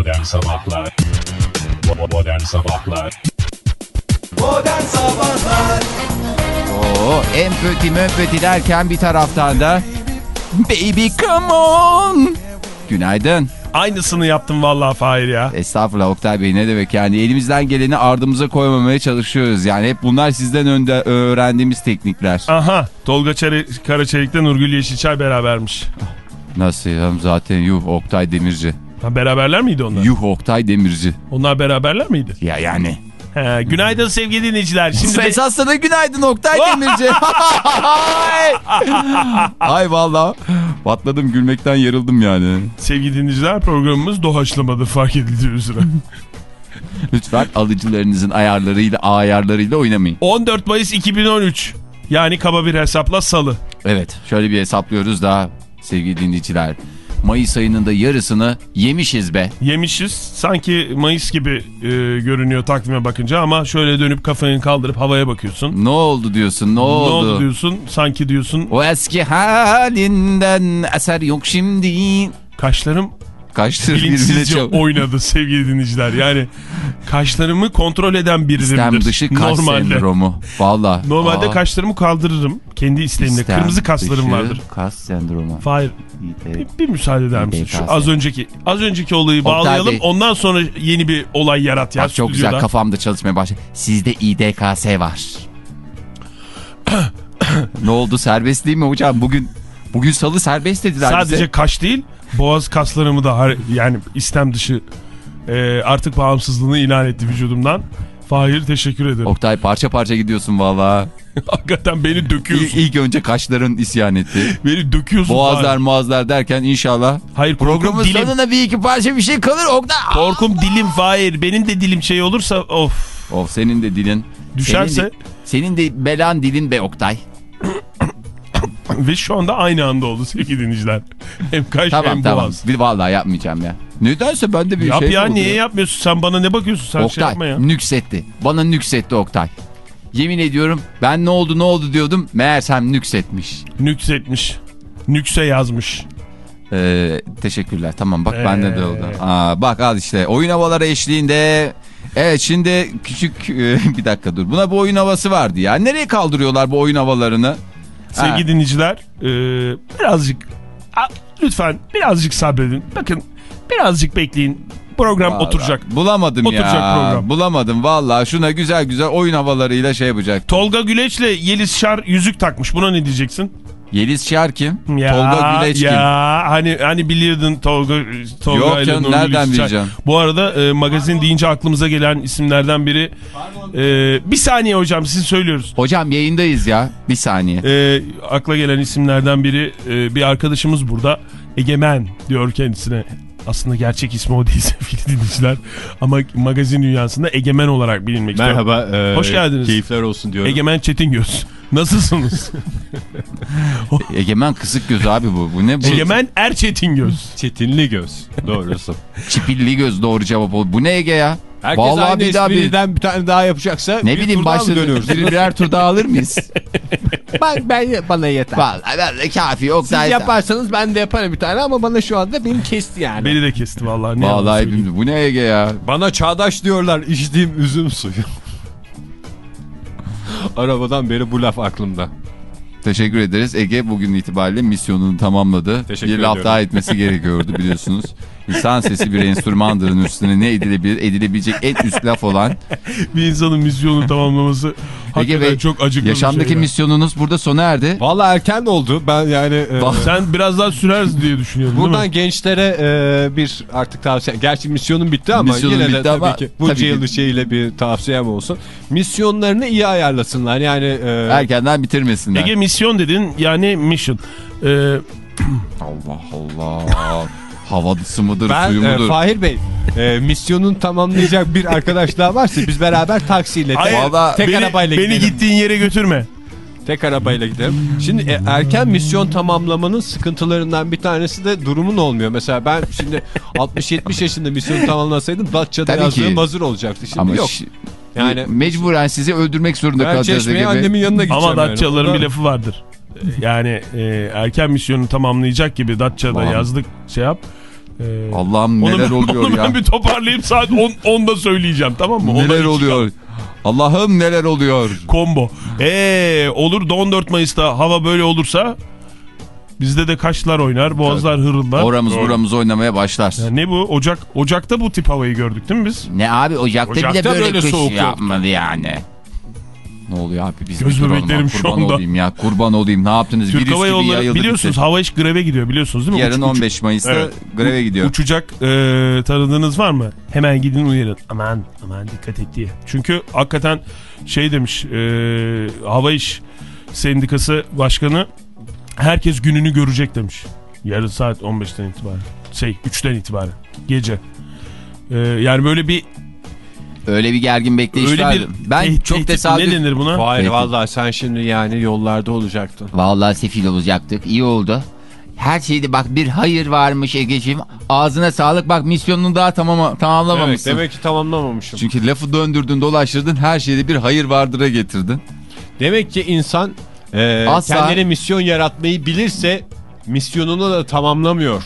Modern Sabahlar Modern Sabahlar Modern Sabahlar Oo, empati mömpati derken bir taraftan da Baby come on. Günaydın. Aynısını yaptım vallahi Fahir ya. Estağfurullah Oktay Bey ne demek yani elimizden geleni ardımıza koymamaya çalışıyoruz. Yani hep bunlar sizden önde öğrendiğimiz teknikler. Aha Tolga Çare Karaçelik'te Nurgül Yeşilçay berabermiş. Nasıl ya zaten yuh Oktay Demirci. Ha, beraberler miydi onlar? Yuh Oktay Demirci. Onlar beraberler miydi? Ya yani. He, günaydın sevgili dinleyiciler. Şimdi de- Esas sana günaydın Oktay Demirci. Ay. Valla. Patladım gülmekten yarıldım yani. sevgili dinleyiciler programımız doğaçlamadır fark edildiği üzere. Lütfen alıcılarınızın ayarlarıyla ayarlarıyla oynamayın. 14 Mayıs 2013 yani kaba bir hesapla salı. Evet şöyle bir hesaplıyoruz da sevgili dinleyiciler. Mayıs ayının da yarısını yemişiz be. Yemişiz. Sanki Mayıs gibi e, görünüyor takvime bakınca ama şöyle dönüp kafanı kaldırıp havaya bakıyorsun. Ne oldu diyorsun ne Ne oldu? oldu diyorsun? Sanki diyorsun O eski halinden eser yok şimdi. kaşlarım Kaçtır birbirine oynadı sevgili dinleyiciler. Yani kaşlarımı kontrol eden birimdir. İstem dışı kaş Normalde. sendromu. Valla. Normalde Aa, kaşlarımı kaldırırım. Kendi isteğimle. istem Kırmızı kaslarım dışı vardır. Kas sendromu. Hayır. Bir, bir müsaade eder misin? Şu az önceki az önceki olayı Oktay bağlayalım. Bey. Ondan sonra yeni bir olay yarat ya Bak çok güzel kafamda çalışmaya başladı. Sizde İDKS var. ne oldu serbest değil mi hocam? Bugün bugün salı serbest dediler Sadece bize. kaş değil, boğaz kaslarımı da yani istem dışı e, artık bağımsızlığını ilan etti vücudumdan. Fahir teşekkür ederim. Oktay parça parça gidiyorsun valla. Hakikaten beni İlk, döküyorsun. ilk önce kaşların isyan etti. beni döküyorsun. Boğazlar Fahir. muazlar derken inşallah Hayır programın dilim. sonuna bir iki parça bir şey kalır Oktay. Korkum dilim Fahir. Benim de dilim şey olursa of. Of senin de dilin. Düşerse- Senin de, senin de belan dilin be Oktay. Ve şu anda aynı anda oldu sevgili dinleyiciler. Hem kaş Tamam hem tamam. boğaz. Bir vallahi yapmayacağım ya. Nedense bende bir Yap şey ya niye yapmıyorsun? Sen bana ne bakıyorsun? Sen şey Oktay yapma ya. nüksetti. Bana nüksetti Oktay. Yemin ediyorum ben ne oldu ne oldu diyordum. Meğersem nüksetmiş. Nüksetmiş. Nükse yazmış. Ee, teşekkürler. Tamam bak Ee. bende de oldu. Aa, bak al işte oyun havaları eşliğinde. Evet şimdi küçük e, bir dakika dur. Buna bu oyun havası vardı ya. Nereye kaldırıyorlar bu oyun havalarını? Sevgili dinleyiciler e, birazcık a, lütfen birazcık sabredin. Bakın birazcık bekleyin. Program Vallahi oturacak. Bulamadım Oturacak ya. program. Bulamadım vallahi. Şuna güzel güzel oyun havalarıyla şey yapacak. Tolga Güleç'le Yeliz Şar yüzük takmış. Buna ne diyeceksin? Yeliz Şar kim? Ya, Tolga Güleç ya, kim? Hani hani biliyordun Tolga Tolga Yok canım, Nurgül nereden Yeşilçay. bileceğim? Bu arada e, magazin deyince aklımıza gelen isimlerden biri. E, bir saniye hocam siz söylüyoruz. Hocam yayındayız ya. Bir saniye. E, akla gelen isimlerden biri e, bir arkadaşımız burada. Egemen diyor kendisine. Aslında gerçek ismi o değil sevgili dinleyiciler. Ama magazin dünyasında Egemen olarak bilinmek istiyor. Merhaba. e, Hoş geldiniz. Keyifler olsun diyorum. Egemen Çetingöz. Nasılsınız? Egemen kısık göz abi bu. Bu ne bu? Egemen Er Çetingöz. Çetinli göz. Doğrusu. Çipilli göz doğru cevap oldu. Bu ne Ege ya? Herkes Vallahi aynı bir daha bir... bir tane daha yapacaksa Ne bir bileyim tur daha mı başladı. dönüyoruz? Bir, birer tur daha alır mıyız? Ben, ben, bana yeter. Vallahi ben de kafi yok. Siz yaparsanız ben de yaparım bir tane ama bana şu anda benim kesti yani. Beni de kesti vallahi. Ne Vallahi hepimiz- bu ne Ege ya? Bana çağdaş diyorlar içtiğim üzüm suyu. Arabadan beri bu laf aklımda. Teşekkür ederiz. Ege bugün itibariyle misyonunu tamamladı. Teşekkür bir laf ediyorum. daha etmesi gerekiyordu biliyorsunuz. İnsan sesi bir enstrümandırın üstüne ne edilebilir? Edilebilecek en üst laf olan bir insanın misyonu tamamlaması hakikaten Bey, çok acıklı yaşamdaki bir şey. misyonunuz burada sona erdi. Valla erken oldu. Ben yani e, Sen biraz daha süreriz diye düşünüyorum buradan gençlere e, bir artık tavsiye. Gerçi misyonum bitti ama Misyonun yine de bitti tabii ama ki bu tabii ki. yıl şeyle bir tavsiyem olsun. Misyonlarını iyi ayarlasınlar. Yani e, Erkenden bitirmesinler. Ege misyon dedin yani mission. Ee, Allah Allah. Havadısı mıdır, ben suyu e, mudur? Fahir Bey e, misyonun tamamlayacak bir arkadaş daha varsa biz beraber taksiyle hayır, tek, Vallahi tek beni, arabayla beni gidelim. gittiğin yere götürme. Tek arabayla gidelim. Şimdi e, erken misyon tamamlamanın sıkıntılarından bir tanesi de durumun olmuyor. Mesela ben şimdi 60-70 yaşında misyonu tamamlasaydım Datça'da Tabii yazdığım ki. hazır olacaktı. Şimdi Ama yok. Yani mecburen sizi öldürmek zorunda ben kalacağız Bey. annemin yanına gideceğim. Ama yani. Datçalıların da- bir lafı vardır. Ee, Yani e, erken misyonu tamamlayacak gibi Datça'da Tamam. yazdık şey yap. Ee, Allah'ım onu neler ben- oluyor onu ya. ben bir toparlayıp saat 10, 10'da söyleyeceğim tamam mı? Neler oluyor? Allah'ım neler oluyor? Combo. Ee, olur da 14 Mayıs'ta hava böyle olursa bizde de kaşlar oynar, boğazlar hırıldar. Oramız Doğru. buramız oynamaya başlar. Ya ne bu? Ocak Ocak'ta bu tip havayı gördük değil mi biz? Ne abi Ocak'ta, Ocak'ta de böyle, böyle kış soğuk yapmadı yani. Ne oluyor abi biz Göz bebeklerim şu kurban anda. olayım ya kurban olayım ne yaptınız Türk virüs Hava Yolları biliyorsunuz gitti. hava iş greve gidiyor biliyorsunuz değil mi? Yarın uç- 15 Mayıs'ta Evet. greve gidiyor. Uçacak e, tanıdığınız var mı? Hemen gidin uyarın. Aman aman dikkat et diye. Çünkü hakikaten şey demiş e, hava iş sendikası başkanı herkes gününü görecek demiş. Yarın saat 15'ten itibaren. Şey 3'ten itibaren. Gece. E, yani böyle bir Öyle bir gergin bekleyiş öyle vardı. bir Ben tehdit- çok ne tesadüf. denir buna? Hayır Peki. vallahi sen şimdi yani yollarda olacaktın. Vallahi sefil olacaktık. iyi oldu. Her şeyde bak bir hayır varmış Ege'ciğim. Ağzına sağlık bak misyonunu daha tamam Evet, tamamlamamışsın. demek ki tamamlamamışım. Çünkü lafı döndürdün dolaştırdın her şeyde bir hayır vardıra getirdin. Demek ki insan e, Asla- kendine misyon yaratmayı bilirse misyonunu da tamamlamıyor.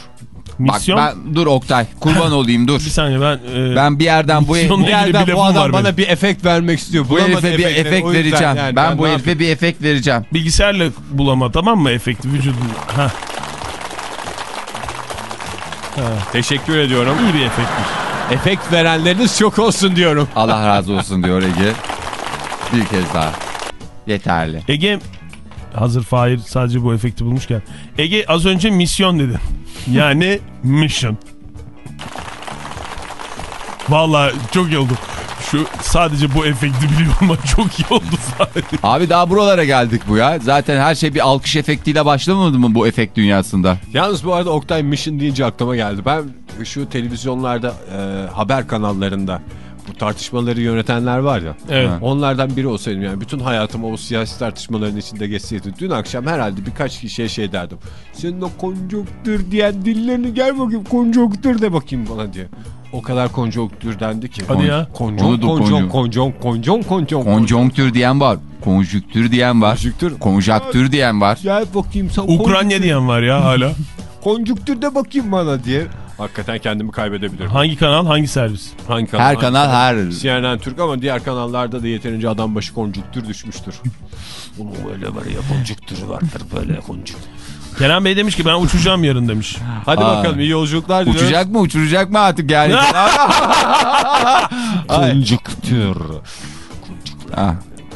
Misyon. Bak ben dur Oktay kurban olayım dur. Bir saniye ben... e, Ben bir yerden bu, bu, Bir yerden bu adam bana benim. bir efekt vermek istiyor. bu herife bir efekt vereceğim. yani ben bu ne herife bir efekt vereceğim. bilgisayarla bulama tamam mı efekti vücudun. Ha? Teşekkür ediyorum. iyi bir efektmiş. Efekt verenleriniz çok olsun diyorum. Allah razı olsun diyor Ege. Bir kez daha. Yeterli. Ege hazır Fahir sadece bu efekti bulmuşken. Ege az önce misyon dedi. Yani mission. Vallahi çok iyi oldu. Şu sadece bu efekti biliyor ama çok iyi oldu Fahir. Abi daha buralara geldik bu ya. Zaten her şey bir alkış efektiyle başlamadı mı bu efekt dünyasında? Yalnız bu arada Oktay Mission deyince aklıma geldi. Ben şu televizyonlarda e, haber kanallarında bu tartışmaları yönetenler var ya. Evet. Onlardan biri olsaydım yani bütün hayatım o siyasi tartışmaların içinde geçseydi. Dün akşam herhalde birkaç kişiye şey derdim. Senin o konjonktür diyen dillerini gel bakayım konjonktür de bakayım bana diye. O kadar konjonktür dendi ki. Hadi ya. Konjon, konjon, konjon. konjon, konjon, Konjonktür diyen var. Konjüktür diyen var. Konjüktür. Konjaktür diyen var. Gel bakayım sen Ukrayna diyen var ya hala. konjonktür de bakayım bana diye. Hakikaten kendimi kaybedebilirim. Hangi kanal hangi servis? Hangi kanal? Her hangi kanal her. CNN Türk ama diğer kanallarda da yeterince adam başı konjüktür düşmüştür. Bunun böyle var ya konjüktürü vardır böyle konjüktür. Kenan Bey demiş ki ben uçacağım yarın demiş. Hadi Aa. bakalım iyi yolculuklar diliyoruz. Uçacak mı uçuracak mı artık yani? Konjüktür. Ha.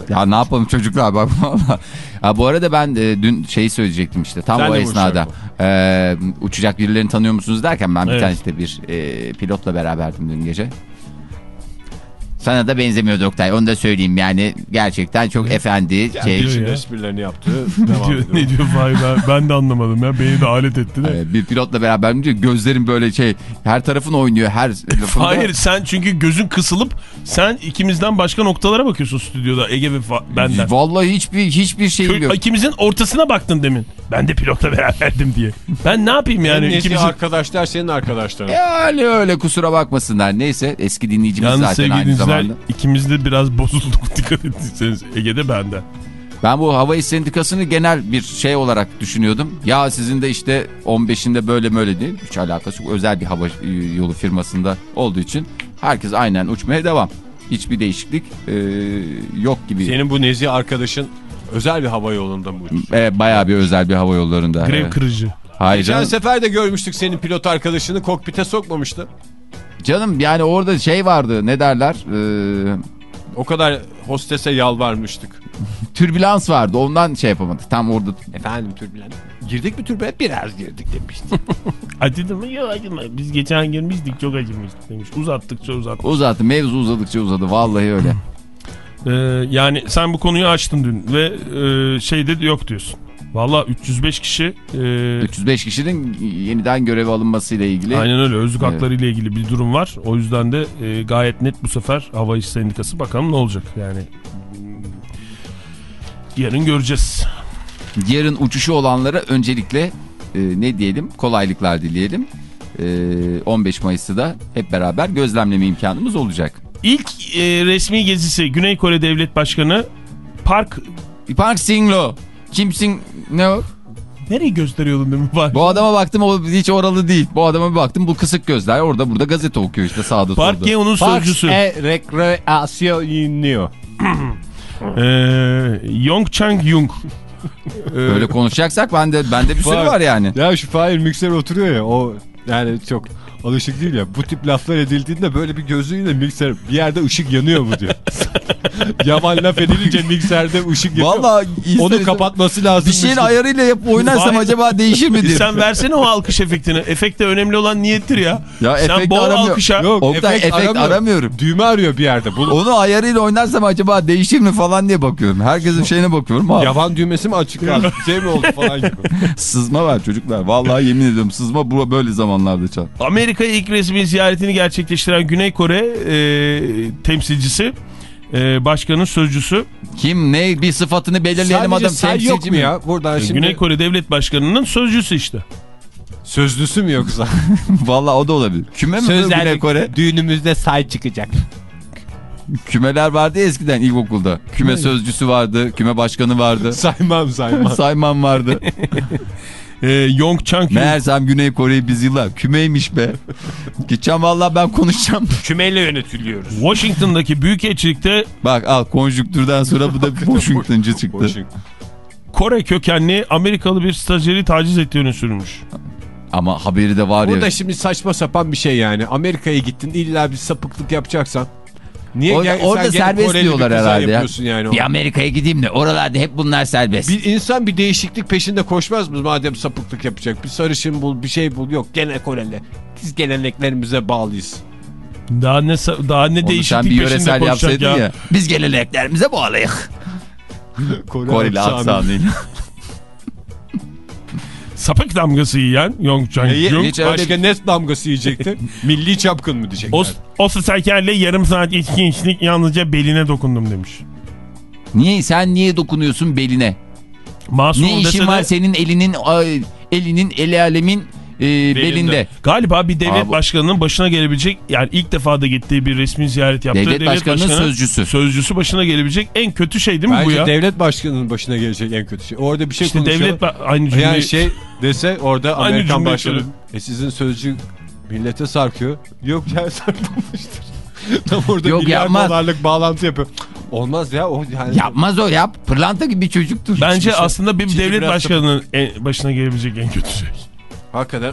Ya ne yapalım çocuklar bak valla. Ha, bu arada ben e, dün şeyi söyleyecektim işte tam Sen o esnada. E, uçacak birilerini tanıyor musunuz derken ben bir Evet. tane işte bir e, pilotla beraberdim dün gece. Sana da benzemiyor Oktay onu da söyleyeyim yani gerçekten çok efendi. Şey, diyor Şimdi ya. esprilerini yaptı. Ne Devam diyor, ne diyor Fahir ben, ben de anlamadım ya. Beni de alet etti de. bir pilotla diyor gözlerim böyle şey her tarafın oynuyor her lafında. Hayır sen çünkü gözün kısılıp sen ikimizden başka noktalara bakıyorsun stüdyoda Ege ve benden. Vallahi hiçbir hiçbir Kö- yok. İkimizin ortasına baktın demin. Ben de pilotla beraberdim diye. Ben ne yapayım yani Yani ikimizin... arkadaşlar senin arkadaşların. Yani öyle kusura bakmasınlar. Neyse eski dinleyicimiz Yalnız zaten aynı dinleyiciler zamanda. ikimiz de biraz bozulduk dikkat ettiyseniz Ege'de benden. Ben bu hava iş sendikasını genel bir şey olarak düşünüyordum. Ya sizin de işte 15'inde böyle böyle değil. Hiç alakası yok. Özel bir hava yolu firmasında olduğu için herkes aynen uçmaya devam. Hiçbir değişiklik e, yok gibi. Senin bu nezih arkadaşın özel bir hava yolunda mı uçuyor? E, bayağı bir özel bir hava yollarında. Grev Evet. kırıcı. Hayır Geçen canım. sefer de görmüştük senin pilot arkadaşını kokpite sokmamıştı. Canım yani orada şey vardı ne derler e, O kadar hostese yalvarmıştık. türbülans vardı ondan şey yapamadık. Tam orada Efendim türbülent. Girdik mi türbülent? Biraz girdik demişti. Acıdı mı? Yok acıma. Biz geçen girmiştik çok acımıştık demiş. Uzattıkça uzattık. uzattı mevzu uzadıkça uzadı vallahi öyle. Ee, yani sen bu konuyu açtın dün ve e, şeyde yok diyorsun. Valla 305 kişi e, 305 kişinin yeniden göreve alınmasıyla ilgili. aynen öyle özlük Evet. hakları ile ilgili bir durum var. O yüzden de e, gayet net bu sefer Hava İş Sendikası bakalım ne olacak yani. Yarın göreceğiz. Yarın uçuşu olanlara öncelikle e, ne diyelim kolaylıklar dileyelim. E, 15 Mayıs'ta da hep beraber gözlemleme imkanımız olacak. İlk e, resmi gezisi Güney Kore Devlet Başkanı Park Park Singlo. Kimsin ne o? Nereyi gösteriyordun değil mi? Var. Bu adama baktım o hiç oralı değil. Bu adama bir baktım bu kısık gözler orada burada gazete okuyor işte sağda Park solda. Geo'nun sözcüsü. e Recreacionio. Ee, Yong Chang Yung. Böyle konuşacaksak bende bende bir sürü Var. var yani. Ya şu Fahir mikser oturuyor ya o yani çok alışık değil ya. Bu tip laflar edildiğinde böyle bir gözüyle mikser bir yerde ışık yanıyor mu diyor. Yaman laf edilince mikserde ışık yanıyor. Vallahi insan- Onu kapatması lazım. bir şeyin ayarıyla yapıp oynarsam Vay. acaba değişir mi diye. sen versene o alkış efektini. Efekte önemli olan niyettir ya. Ya sen bol aramıyor. alkışa. Yok Oktay, efekt aramıyorum. aramıyorum. Düğme arıyor bir yerde. Bu Onu ayarıyla oynarsam acaba değişir mi falan diye bakıyorum. Herkesin şeyine bakıyorum. Aa, yavan düğmesi mi açık şey mi oldu falan gibi. sızma var çocuklar. Vallahi yemin ediyorum sızma böyle zamanlarda çal. Amerika'ya ilk resmi ziyaretini gerçekleştiren Güney Kore e, temsilcisi, e, başkanın sözcüsü, Kim ne bir sıfatını belirleyelim Sadece adam say temsilci yok mu ya? Buradan şimdi Güney Kore Devlet Başkanı'nın sözcüsü işte. sözlüsü mü yoksa? Vallahi o da olabilir. Küme mi bu Güney Kore? düğünümüzde say çıkacak. Kümeler vardı eskiden ilkokulda. Küme sözcüsü vardı, küme başkanı vardı. Saymam saymam. Sayman vardı. E, Yong Chang. Meğersem Güney Kore'yi biz yıllar kümeymiş be. Gideceğim vallahi ben konuşacağım. Kümeyle yönetiliyoruz. Washington'daki büyükelçilikte Bak al konjüktürden sonra bu da Washington'cı çıktı. Kore kökenli Amerikalı bir stajyeri taciz ettiğini sürmüş. Ama haberi de var Burada ya. şimdi saçma sapan bir şey yani. Amerika'ya gittin illa bir sapıklık yapacaksan. Niye Orada- sen orada serbest Koreli diyorlar herhalde ya. Yani Bir? Amerika'ya gideyim de oralarda hep bunlar serbest. Bir insan bir değişiklik peşinde koşmaz mı madem sapıklık yapacak? Bir sarışın bul, bir şey bul. Yok gene Koreli. Biz geleneklerimize bağlıyız. Daha ne daha ne Onu değişiklik bir peşinde koşacak ya. ya. Biz geleneklerimize bağlıyık. Kore Koreli aksanı. aksanıyla. Sapık damgası yiyen Yong Chang Yung. Hiç öyle Başka ne damgası yiyecekti? Milli çapkın mı diyecekler? O, o sekerle yarım saat içki içtik yalnızca beline dokundum demiş. Niye sen niye dokunuyorsun beline? Masum Ne işin de var senin elinin elinin el alemin e, belinde. Galiba bir devlet Abi- başkanının başına gelebilecek yani ilk defa da gittiği bir resmi ziyaret yaptığı Devlet başkanının sözcüsü. Sözcüsü başına gelebilecek en kötü şey değil mi bu Bence ya? devlet başkanının başına gelecek en kötü şey. Orada bir şey işte konuşuyor. devlet aynı cümleyi Yani şey dese orada Aynı Amerikan başkanı. E sizin sözcü millete sarkıyor. Yok ya sarkmamıştır. Tam orada Yok, milyar yapmaz. dolarlık bağlantı yapıyor. Olmaz ya o yani. Yapmaz o yap. Pırlanta gibi bir çocuktur. Bence Hiçbir şey- aslında bir devlet başkanının başına gelebilecek en kötü şey. Hakikaten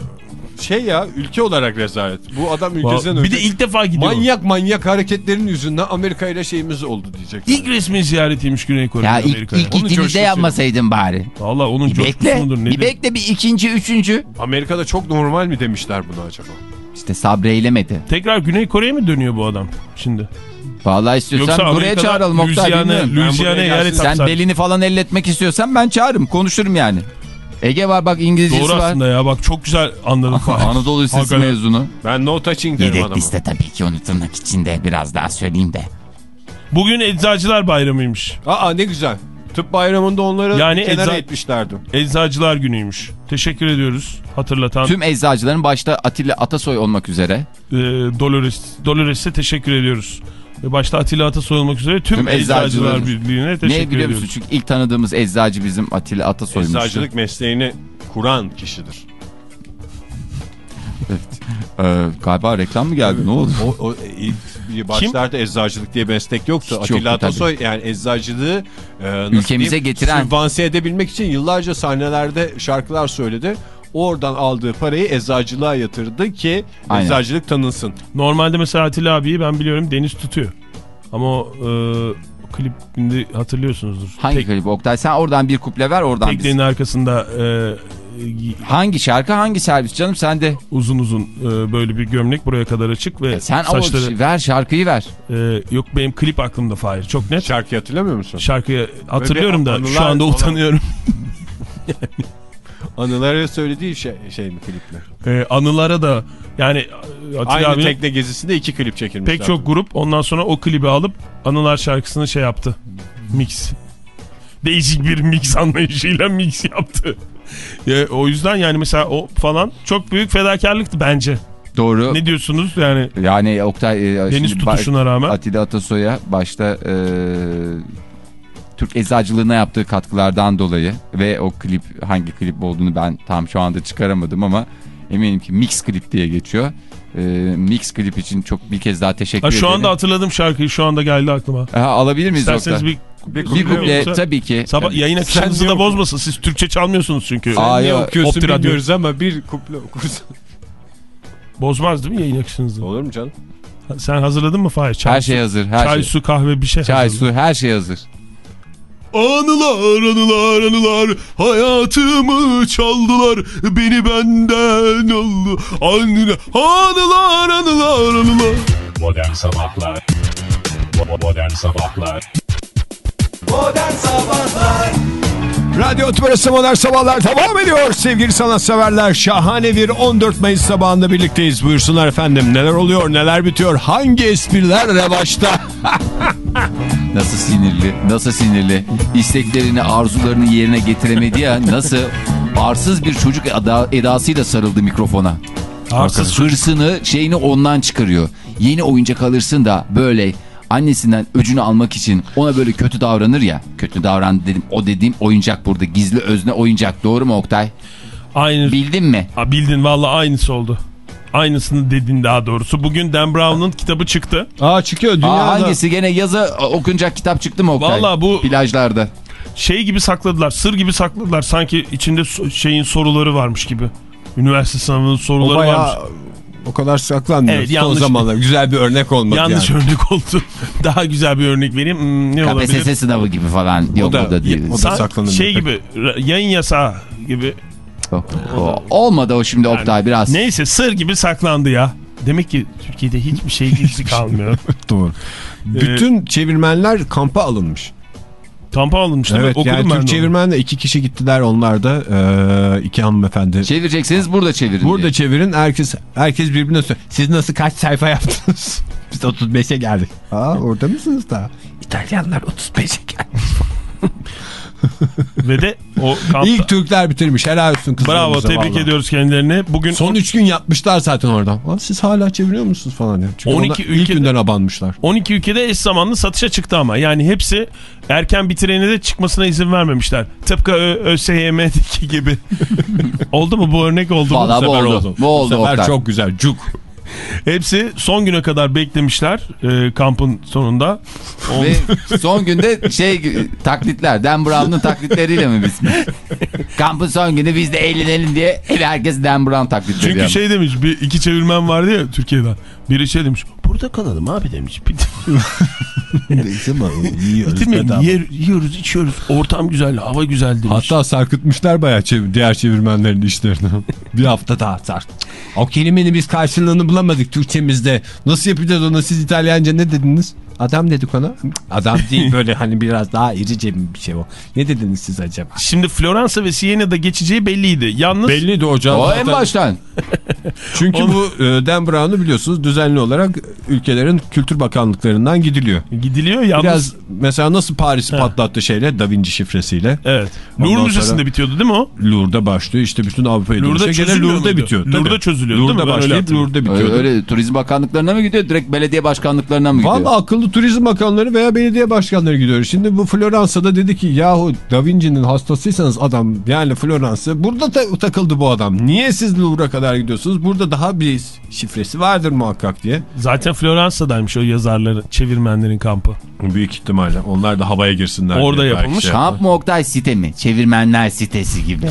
şey ya ülke olarak rezalet. Bu adam ülkesinden bir de ilk defa gidiyor. manyak manyak hareketlerin yüzünden Amerika ile şeyimiz oldu diyecek. İlk resmi ziyaretiymiş Güney Kore'nin Ya ilk, Amerika'ya. ilk Onun ikiniz de coşkusu. yapmasaydın bari. Valla onun Bir bekle. mudur Bir bekle bir ikinci, üçüncü. Amerika'da çok normal mi demişler buna acaba? İşte sabreylemedi. Tekrar Güney Kore'ye mi dönüyor bu adam şimdi? Vallahi istiyorsan Yoksa buraya Amerika'da çağıralım Oktay Louisiana. Louisiana eyalet. Sen belini falan elletmek istiyorsan ben çağırırım. Konuşurum yani. Ege var bak İngilizcesi Doğru var. aslında ya bak çok güzel anladım. Anadolu Lisesi mezunu. Ben no touching derim Yedek adama. liste tabii ki onu tırnak içinde biraz daha söyleyeyim de. Bugün Eczacılar Bayramı'ymış. Aa ne güzel. Tıp bayramında onları Yani kenara ecza- etmişlerdi. Eczacılar Günü'ymüş. Teşekkür ediyoruz hatırlatan Tüm eczacıların başta Atilla Atasoy olmak üzere e, Dolores, Dolores'e teşekkür ediyoruz. Ve başta Atilla Atasoy olmak üzere tüm, Tüm Eczacılar Birliği'ne teşekkür ne biliyor musun? ediyoruz. Çünkü ilk tanıdığımız eczacı bizim Atilla Atasoy'muş. Eczacılık mesleğini kuran kişidir. Ee, galiba reklam mı geldi ne oldu? O, o ilk başlarda eczacılık diye meslek yoktu. Hiç Atilla yoktu Atasoy yani eczacılığı e, Ülkemize diyeyim, getiren- sübvanse edebilmek için yıllarca sahnelerde şarkılar söyledi. Oradan aldığı parayı eczacılığa yatırdı ki Aynen. eczacılık tanınsın. Normalde mesela Atilla abiyi ben biliyorum Deniz tutuyor. Ama o e, klibinde hatırlıyorsunuzdur. Hangi Tek, klip Oktay? Sen oradan bir kuple ver oradan biz. teknenin arkasında e, Hangi şarkı hangi servis canım sende? uzun uzun e, böyle bir gömlek buraya kadar açık ve E sen saçları... o ver şarkıyı ver. e, yok benim klip aklımda Fahir çok net. Şarkıyı hatırlamıyor musun? Şarkıyı hatırlıyorum da anılar şu anda olan- utanıyorum. Anıları söylediği şey, şey mi klipler? E, anılara da yani Atilla Aynı abinin tekne gezisinde iki klip çekilmişler. pek çok grup ondan sonra o klibi alıp Anılar şarkısını şey yaptı. Mix. Değişik bir mix anlayışıyla mix yaptı. E, o yüzden yani mesela o falan çok büyük fedakarlıktı bence. Doğru. Ne diyorsunuz yani Yani Oktay e, deniz tutuşuna rağmen? Atilla Atasoy'a başta e, Türk eczacılığına yaptığı katkılardan dolayı ve o klip hangi klip olduğunu ben tam şu anda çıkaramadım ama eminim ki Mix Klip diye geçiyor. Ee, mix Klip için çok bir kez daha teşekkür Ha, ederim. şu anda hatırladım şarkıyı şu anda geldi aklıma. Ha, alabilir miyiz İsterseniz Oktay? bir, Bir kuple yoksa- tabii ki. Sabah yayın akışınızı da bozmasın. Siz Türkçe çalmıyorsunuz çünkü. Aa, Niye ya, okuyorsun Radyo. bilmiyoruz ama bir kuple okursan. Bozmaz değil mi yayın akışınızı? Olur mu canım? Sen hazırladın mı Fahir? Çay, Her şey hazır. Her çay şey. su, kahve bir şey Çay, hazırladın. su, her şey hazır. Anılar anılar anılar. Hayatımı çaldılar. Beni benden aldı. Anılar anılar anılar anılar. Modern Sabahlar. Modern Sabahlar. Modern Sabahlar Radyo Tübrası Modern Sabahlar devam ediyor. Sevgili sanatseverler şahane bir 14 Mayıs sabahında birlikteyiz. Buyursunlar efendim neler oluyor neler bitiyor hangi espriler revaçta? Nasıl sinirli, nasıl sinirli. İsteklerini, arzularını yerine getiremedi ya. Nasıl arsız bir çocuk eda- edasıyla sarıldı mikrofona. Arsız Hırsını, şeyini ondan çıkarıyor. Yeni oyuncak alırsın da böyle annesinden öcünü almak için ona böyle kötü davranır ya. Kötü davran dedim. O dediğim oyuncak burada. Gizli özne oyuncak. Doğru mu Oktay? aynı Bildin mi? Ha, bildin valla aynısı oldu aynısını dedin daha doğrusu bugün Dan Brown'un kitabı çıktı Aa çıkıyor dünyada. Aa, hangisi? Gene yazı okunacak kitap çıktı mı Oktay? Vallahi bu- Plajlarda. şey gibi sakladılar sır gibi sakladılar sanki içinde şeyin soruları varmış gibi üniversite sınavının O soruları bayağı varmış o kadar saklanmıyor. Evet, Son yanlış- zamanlar güzel bir örnek olmadı yanlış yani. örnek oldu daha güzel bir örnek vereyim Hmm, ne olabilir KPSS sınavı gibi falan. Yok o da- da, değil. o da- saklanır şey pek. gibi yayın yasağı gibi O- o- olmadı o şimdi Oktay biraz. neyse sır gibi saklandı ya demek ki Türkiye'de hiçbir şey gizli kalmıyor Doğru. Bütün çevirmenler kampa alınmış. Kampa alınmış değil mi? Evet Okudum yani ben de Türk onu. çevirmenle iki kişi gittiler onlar da ee, iki hanımefendi. Çevirecekseniz burada çevirin Burada diye. çevirin herkes herkes birbirine söylüyor. Siz nasıl kaç sayfa yaptınız? Biz 35'e geldik. Aa orada mısınız da? İtalyanlar 35'e geldi. Ve de o kampta... İlk Türkler bitirmiş. Helal olsun kızlarımıza. Bravo tebrik vallahi. ediyoruz kendilerini. Bugün Son 3 gün yatmışlar zaten oradan. Aa, siz hala çeviriyor musunuz falan diye. Çünkü 12 12 ilk ülkede- günden abanmışlar. 12 ülkede eş zamanlı satışa çıktı ama. Yani hepsi erken bitirene de çıkmasına izin vermemişler. Tıpkı ÖSYM'deki gibi. oldu mu bu örnek oldu mu? Vallahi bu sefer oldu. Bu oldu Bu sefer Oktay. çok güzel. Cuk. Hepsi son güne kadar beklemişler e, kampın sonunda. On- Ve son günde şey taklitler. Dan Brown'un taklitleriyle mi biz? Kampın son günü biz de eğlenelim diye herkes Dan Brown taklitleri Çünkü yapmış. şey demiş bir iki çevirmen vardı ya Türkiye'den. Biri şey demiş burada kalalım abi demiş. Bitirmeyin yer, yiyoruz içiyoruz ortam güzel hava güzel demiş. Hatta sarkıtmışlar bayağı çev- diğer çevirmenlerin işlerini. bir hafta daha sark. O kelimenin biz karşılığını bulamadık Türkçemizde. Nasıl yapacağız onu siz İtalyanca ne dediniz? Adam dedik ona. Adam değil böyle hani biraz daha irice bir şey o. Ne dediniz siz acaba? Şimdi Floransa ve Siena'da geçeceği belliydi. Yalnız Belliydi hocam. O en baştan. Çünkü bu e, Dan Brown'u biliyorsunuz düzenli olarak ülkelerin kültür bakanlıklarından gidiliyor. gidiliyor yalnız. Biraz mesela nasıl Paris'i He. patlattı şeyle Da Vinci şifresiyle. Evet. Ondan Louvre Müzesi'nde sonra- bitiyordu değil mi o? Lourdes'da başlıyor işte bütün Avrupa'ya dönüşe gene muydu? bitiyor. Tabii. çözülüyor değil mi? Öyle başlayıp hatırlıyorum. Lourdes'da Öyle, bitiyordu. öyle turizm bakanlıklarına mı gidiyor? Direkt belediye başkanlıklarına mı gidiyor? Valla akıllı turizm bakanları veya belediye başkanları gidiyor. Şimdi bu Floransa'da dedi ki yahu Da Vinci'nin hastasıysanız adam yani Floransa burada ta- takıldı bu adam. Niye siz Louvre'a kadar gidiyorsunuz? Burada daha bir şifresi vardır muhakkak diye. Zaten Floransa'daymış o yazarların, çevirmenlerin kampı. Büyük ihtimalle onlar da havaya girsinler. Orada diye yapılmış. şey Kamp mı Oktay site mi? Çevirmenler sitesi gibi.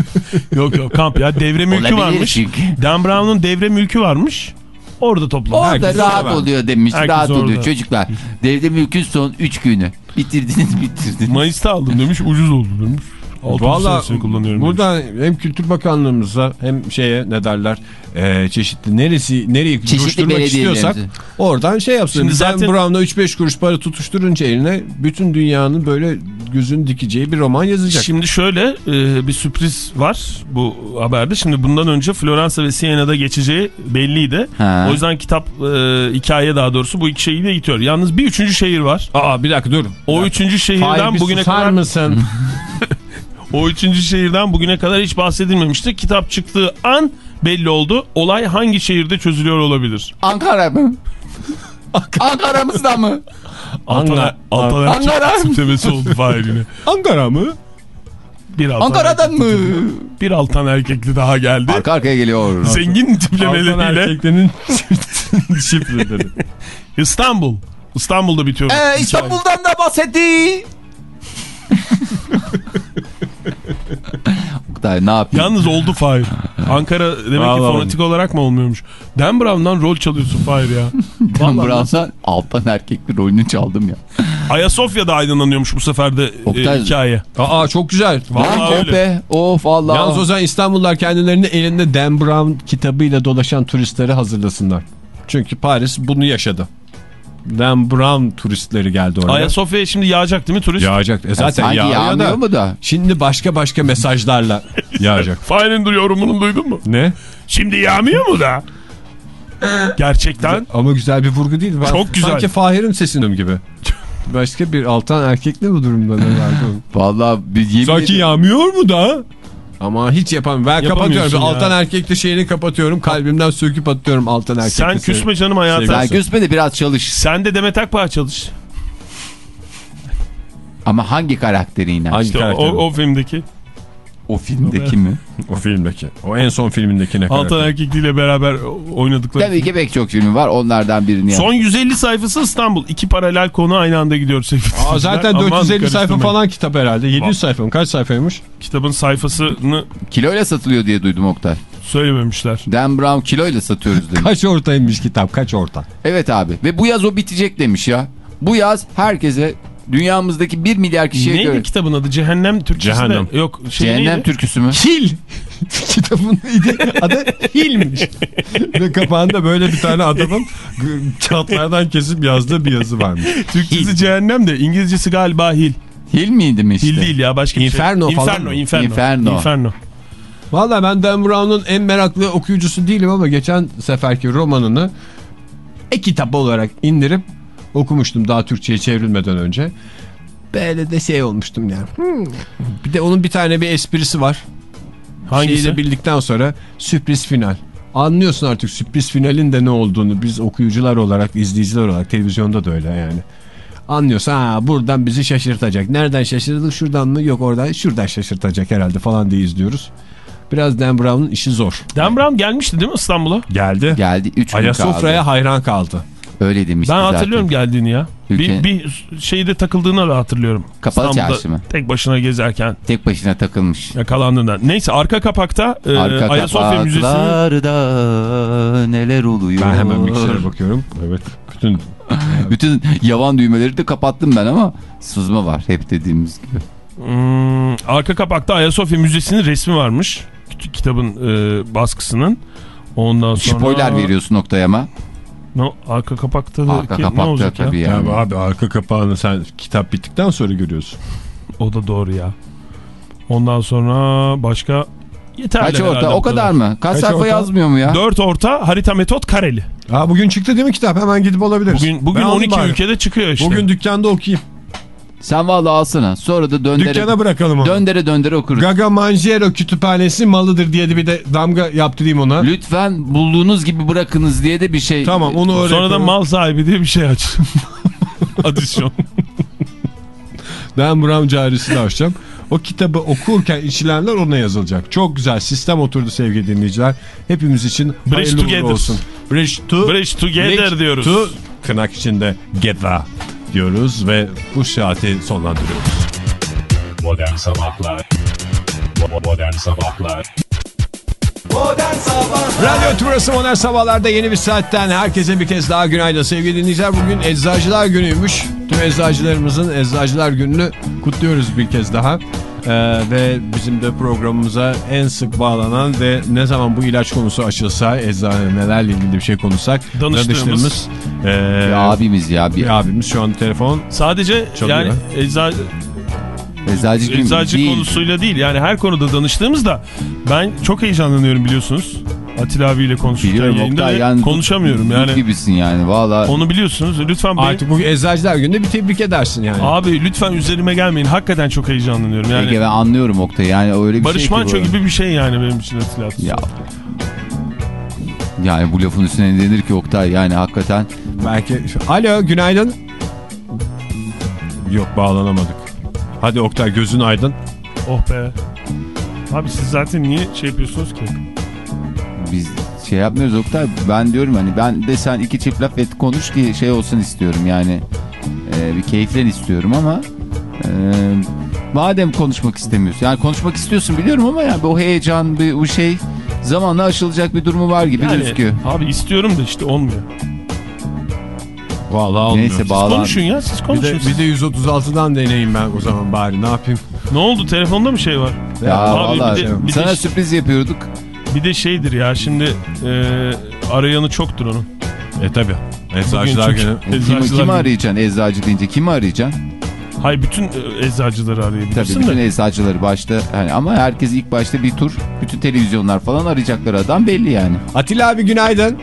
Yok yok kamp ya devre mülkü Olabilir varmış. çünkü. Dan Brown'un devre mülkü varmış. Orada toplanmış. Orada Herkes rahat orada. oluyor demiş. Herkes rahat orada. oluyor çocuklar. Devre mülkün son 3 günü. Bitirdiniz bitirdiniz. Mayıs'ta aldım demiş ucuz oldu demiş. Valla kullanıyorum demiş. burada hem Kültür Bakanlığımıza hem şeye ne derler e, çeşitli neresi nereyi Çeşitli tutuşturmak istiyorsak oradan şey yapsın. Şimdi zaten- zaten... Brown'da 3-5 kuruş para tutuşturunca eline bütün dünyanın böyle gözünü dikeceği bir roman yazacak. Şimdi şöyle e, bir sürpriz var bu haberde. Şimdi bundan önce Floransa ve Siena'da geçeceği belliydi. Ha. O yüzden kitap e, hikaye daha doğrusu bu iki şeyi de gidiyor. Yalnız bir üçüncü şehir var. Aa bir dakika dur. O üçüncü şehirden bugüne kadar mısın? o üçüncü şehirden bugüne kadar hiç bahsedilmemişti. Kitap çıktığı an belli oldu. Olay hangi şehirde çözülüyor olabilir? Ankara mı? Ankara'mızda mı? Altan, Ankara. Altan Ankara. Erçel tiplemesi oldu Fahir yine. Ankara mı? Bir Altan Ankara'dan mı? Bir Altan erkekli daha geldi. Arka arkaya geliyor. Zengin Altan tiplemeleriyle erkeklerinin şifreleri. İstanbul. İstanbul'da bitiyor. Ee, İstanbul'dan da bahsetti. Oktay ne yapayım? Yalnız oldu Fahir. Ankara demek ki Vallahi fonetik olarak mı olmuyormuş? Dan Brown'dan rol çalıyorsun Fahir ya. Ben Brown'dan alttan erkekli rolünü çaldım ya. Ayasofya'da aydınlanıyormuş bu sefer de e, Oktay- hikaye. Aa çok güzel. Vallahi öyle. be. Of Allah. Yalnız o zaman İstanbullular kendilerini elinde Dan Brown kitabıyla dolaşan turistleri hazırlasınlar. Çünkü Paris bunu yaşadı. Dan Brown turistleri geldi oraya. Ayasofya'ya şimdi yağacak değil mi turist? Yağacak. E zaten yağıyor yağmıyor da. mu da? Şimdi başka başka mesajlarla yağacak. Fahir'in yorumunu duydun mu? Ne? Şimdi yağmıyor mu da? Gerçekten Ama güzel bir vurgu değil. Ben Çok güzel. Sanki Fahir'in sesinim gibi. Başka bir altan erkekle bu durumda ne vardı? Vallahi bir yemin Sanki yağmıyor mu da? Ama hiç yapamıyorum. Ben kapatıyorum. ya. Altan erkekli şeyini kapatıyorum. Kalbimden söküp atıyorum altan erkekli sen küsme canım hayata. Sen küsme de biraz çalış. Sen de Demet Akbağ çalış. Ama hangi karakteriyle? Hangi İşte o, karakter? o filmdeki. O filmdeki mi? O filmdeki. O en son filmindeki ne Altan karakter? erkekliyle beraber oynadıkları. Tabii ki pek çok filmi var. Onlardan birini. Son 150 sayfası İstanbul. İki paralel konu aynı anda gidiyor sevgili Aa, zaten Aman 450 sayfa falan kitap herhalde. 700 sayfa mı? Kaç sayfaymış? Kitabın sayfasını Kiloyla satılıyor diye duydum Oktay. söylememişler. Dan Brown kiloyla satıyoruz demiş. Kaç ortaymış kitap? Kaç orta? evet abi. Ve bu yaz o bitecek demiş ya. Bu yaz herkese dünyamızdaki 1 milyar kişiye Neydi göre. kitabın adı? Cehennem Türkçesi Cehennem. de. Yok şey Cehennem neydi? türküsü mü? Hil. Kitabın adı Hil'miş. Ve kapağında böyle bir tane adamın kağıtlardan kesip yazdığı bir yazı varmış. Türkçesi Cehennem de İngilizcesi galiba Hil. Hil miydi mi işte? Hil değil ya başka Inferno bir şey. falan Inferno, mı? Inferno. Inferno. Inferno. Valla ben Dan Brown'un en meraklı okuyucusu değilim ama geçen seferki romanını e-kitap olarak indirip okumuştum daha Türkçe'ye çevrilmeden önce. Böyle de şey olmuştum yani. Hmm. Bir de onun bir tane bir esprisi var. Hangisi? Şeyle bildikten sonra sürpriz final. Anlıyorsun artık sürpriz finalin de ne olduğunu biz okuyucular olarak, izleyiciler olarak televizyonda da öyle yani. Anlıyorsun ha buradan bizi şaşırtacak. Nereden şaşırdı şuradan mı yok oradan şuradan şaşırtacak herhalde falan diye izliyoruz. Biraz Dan Brown'un işi zor. Dan Brown gelmişti değil mi İstanbul'a? Geldi. Geldi 3 gün Ayasofya'ya kaldı. hayran kaldı. Öyle demişti Ben zaten. hatırlıyorum geldiğini ya. Ülke- Bir, bir şeyde takıldığını da hatırlıyorum. Kapalı İstanbul'da çarşı mı? Tek başına gezerken Tek başına takılmış. yakalandığından. Neyse arka kapakta e, Arka Ayasofya Müzesi'nin neler oluyor? Ben hemen bilgisayara bakıyorum. Evet. Bütün Bütün yavan düğmeleri de kapattım ben ama sızma var hep dediğimiz gibi. Hmm, arka kapakta Ayasofya Müzesi'nin resmi varmış. Kitabın e, baskısının. Ondan sonra... Spoiler veriyorsun noktaya ama. No, arka kapakta da Arka ki- ne kapakta olacak tabii ya? ya yani. abi arka kapağını sen kitap bittikten sonra görüyorsun. O da doğru ya. Ondan sonra başka yeterli Kaç herhalde orta? O kadar mı? Kaç, Kaç sayfa orta? yazmıyor mu ya? 4 orta harita metot kareli. Aa bugün çıktı değil mi kitap? Hemen gidip alabiliriz. Bugün bugün Ben aldım 12 bari. ülkede çıkıyor işte. Bugün dükkanda okuyayım. Sen vallahi alsana. Sonra da döndere, Dükkana bırakalım onu. döndere döndere okuruz. Gaga Mangiero kütüphanesi malıdır diye de bir de damga yaptırayım ona. Lütfen bulduğunuz gibi bırakınız diye de bir şey. Tamam onu öyle Sonra da mal sahibi diye bir şey aç. Adisyon. Dan Brown carisi de açacağım. O kitabı okurken içilenler ona yazılacak. Çok güzel sistem oturdu sevgili dinleyiciler. Hepimiz için Bridge hayırlı together. olsun. Bridge to Bridge together Bridge diyoruz. To kınak içinde together diyoruz ve bu saati sonlandırıyoruz. Modern Sabahlar Modern Sabahlar Modern Sabahlar Radyo Turası Modern Sabahlar'da yeni bir saatten herkese bir kez daha günaydın sevgili dinleyiciler. Bugün Eczacılar Günü'ymüş. Tüm eczacılarımızın Eczacılar Günü'nü kutluyoruz bir kez daha. Ee, ve bizim de programımıza en sık bağlanan ve ne zaman bu ilaç konusu açılsa eczanelerle ilgili bir şey konuşsak Danıştığımız. danıştığımız, ee, Bir abimiz ya. Bir, bir abimiz şu an telefon Sadece Çalıyor. yani eczacı, eczacı, eczacı değil. konusuyla değil yani her konuda danıştığımızda ben çok heyecanlanıyorum biliyorsunuz. Atilla abiyle konuşurken Biliyorum yayında Oktay yani. konuşamıyorum yani. gibisin yani valla. Onu biliyorsunuz. Lütfen beni, artık bu Eczacılar Günü'nde bir tebrik edersin yani. abi lütfen üzerime gelmeyin. Hakikaten çok heyecanlanıyorum. Yani Ege ben anlıyorum Oktay yani öyle bir Barış şey ki Manço gibi bir şey yani benim için Atilla Atilla. Ya. Yani bu lafın üstüne ne denir ki Oktay yani hakikaten. Belki Alo günaydın. Yok bağlanamadık. Hadi Oktay gözün aydın. Oh be. Abi siz zaten niye şey yapıyorsunuz ki? Biz şey yapmıyoruz Oktay. Ben diyorum hani ben de sen iki çift laf et konuş ki şey olsun istiyorum yani. e, bir keyiflen istiyorum ama e, madem konuşmak istemiyorsun. Yani konuşmak istiyorsun biliyorum ama yani bu heyecan bir bu şey zamanla aşılacak bir durumu var gibi Yani, gözüküyor. abi istiyorum da işte olmuyor. Vallahi olmuyor. Neyse bağlan. Konuşun ya siz Bir konuşun. de, bir de 136'dan deneyeyim ben o zaman bari ne yapayım. Ne oldu telefonda mı şey var? Ya Abi vallahi bir de- bir de- sana sürpriz yapıyorduk. Bir de şeydir ya şimdi e, arayanı çoktur onun. E tabi. Eczacılar çünkü- günü. Kimi, Eczacılar kimi günü. arayacaksın eczacı deyince kimi arayacaksın? Hay bütün e, eczacıları Tabii arayabilirsin bütün de. eczacıları başta hani ama herkes ilk başta bir tur bütün televizyonlar falan arayacakları adam belli yani. Atilla abi günaydın.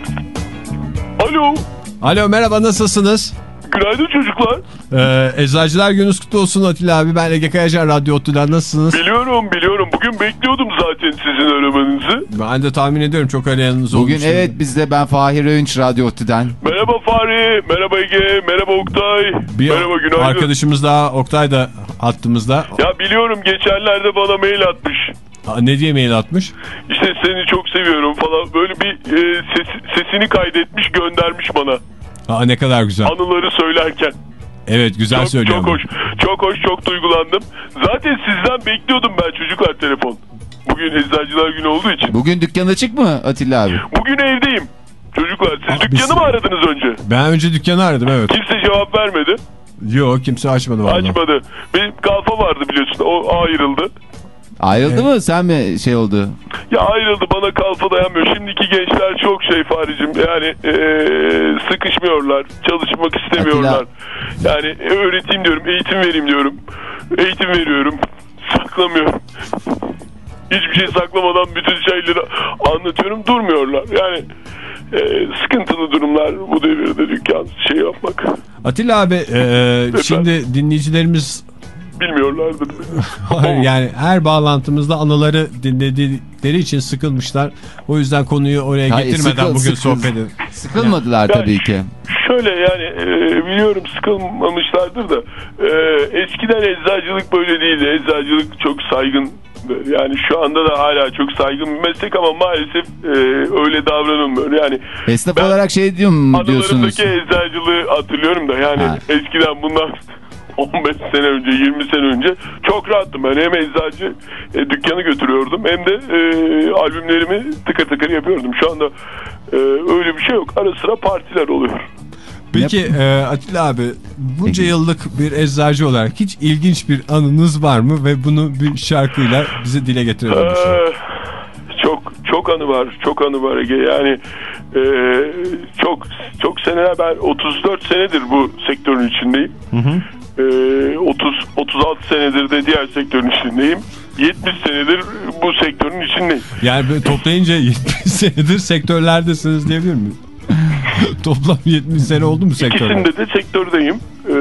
Alo. Alo merhaba nasılsınız? Günaydın çocuklar. Ee, Eczacılar gününüz kutlu olsun Atilla abi. Ben Ege Kayacan Radyo Otlu'dan nasılsınız? Biliyorum biliyorum. Bugün bekliyordum zaten sizin aramanızı. Ben de tahmin ediyorum çok arayanınız Bugün olmuş. evet bizde ben Fahir Öğünç Radyo Otü'den. Merhaba Fahri. Merhaba Ege. Merhaba Oktay. Bir merhaba günaydın. arkadaşımız daha Oktay da hattımızda. Ya biliyorum geçenlerde bana mail atmış. Aa, Ne diye mail atmış? İşte seni çok seviyorum falan. Böyle bir e, ses- sesini kaydetmiş göndermiş bana. Aa, ne kadar güzel. Anıları söylerken. Evet güzel Çok, söylüyor. çok hoş. Çok hoş çok duygulandım. Zaten sizden bekliyordum ben çocuklar telefon. Bugün eczacılar günü olduğu için. Bugün dükkan açık mı Atilla abi? Bugün evdeyim. Çocuklar siz Aa, dükkanı biz- mı aradınız önce? Ben önce dükkanı aradım evet. Kimse cevap vermedi. Yok kimse açmadı vallahi. Açmadı. Benim kalfa vardı biliyorsun. O ayrıldı. Ayrıldı mı sen mi şey oldu? Ya ayrıldı bana kalfa dayanmıyor. Şimdiki gençler çok şey Faricim. Yani eee, sıkışmıyorlar. Çalışmak istemiyorlar. Yani e, öğreteyim diyorum. Eğitim vereyim diyorum. Eğitim veriyorum. Saklamıyorum. Hiçbir şey saklamadan bütün şeyleri anlatıyorum. Durmuyorlar. Yani eee, sıkıntılı durumlar bu devirde dükkan şey yapmak. Atilla abi e, şimdi dinleyicilerimiz Bilmiyorlardır. yani her bağlantımızda anıları dinledikleri için sıkılmışlar. O yüzden konuyu oraya Hayır, getirmeden sıkıl- bugün sıkıl- sohbeti. Sıkılmadılar Ya- tabii ki. Şöyle yani e, biliyorum sıkılmamışlardır da e, eskiden eczacılık böyle değildi. Eczacılık çok saygın yani şu anda da hala çok saygın bir meslek ama maalesef e, öyle davranılmıyor. Yani Esnaf olarak şey diyor mu diyorsunuz? anılarımdaki eczacılığı hatırlıyorum da yani Ha. eskiden bundan 15 sene önce 20 sene önce çok rahattım. Ben hem eczacı e, dükkanı götürüyordum hem de e, albümlerimi tıkır tıkır yapıyordum. Şu anda e, öyle bir şey yok. Ara sıra partiler oluyor. Peki e, Atilla abi bunca Peki. yıllık bir eczacı olarak hiç ilginç bir anınız var mı ve bunu bir şarkıyla bize dile getirebilir misiniz? Ee, çok çok anı var. Çok anı var Ege. Yani e, çok çok seneler ben 34 senedir bu sektörün içindeyim. E, 30 36 senedir de diğer sektörün içindeyim. 70 senedir bu sektörün içindeyim. Yani böyle toplayınca 70 senedir sektörlerdesiniz diyebilir miyim? Toplam 70 sene oldu mu sektörde? İkisinde de sektördeyim. E,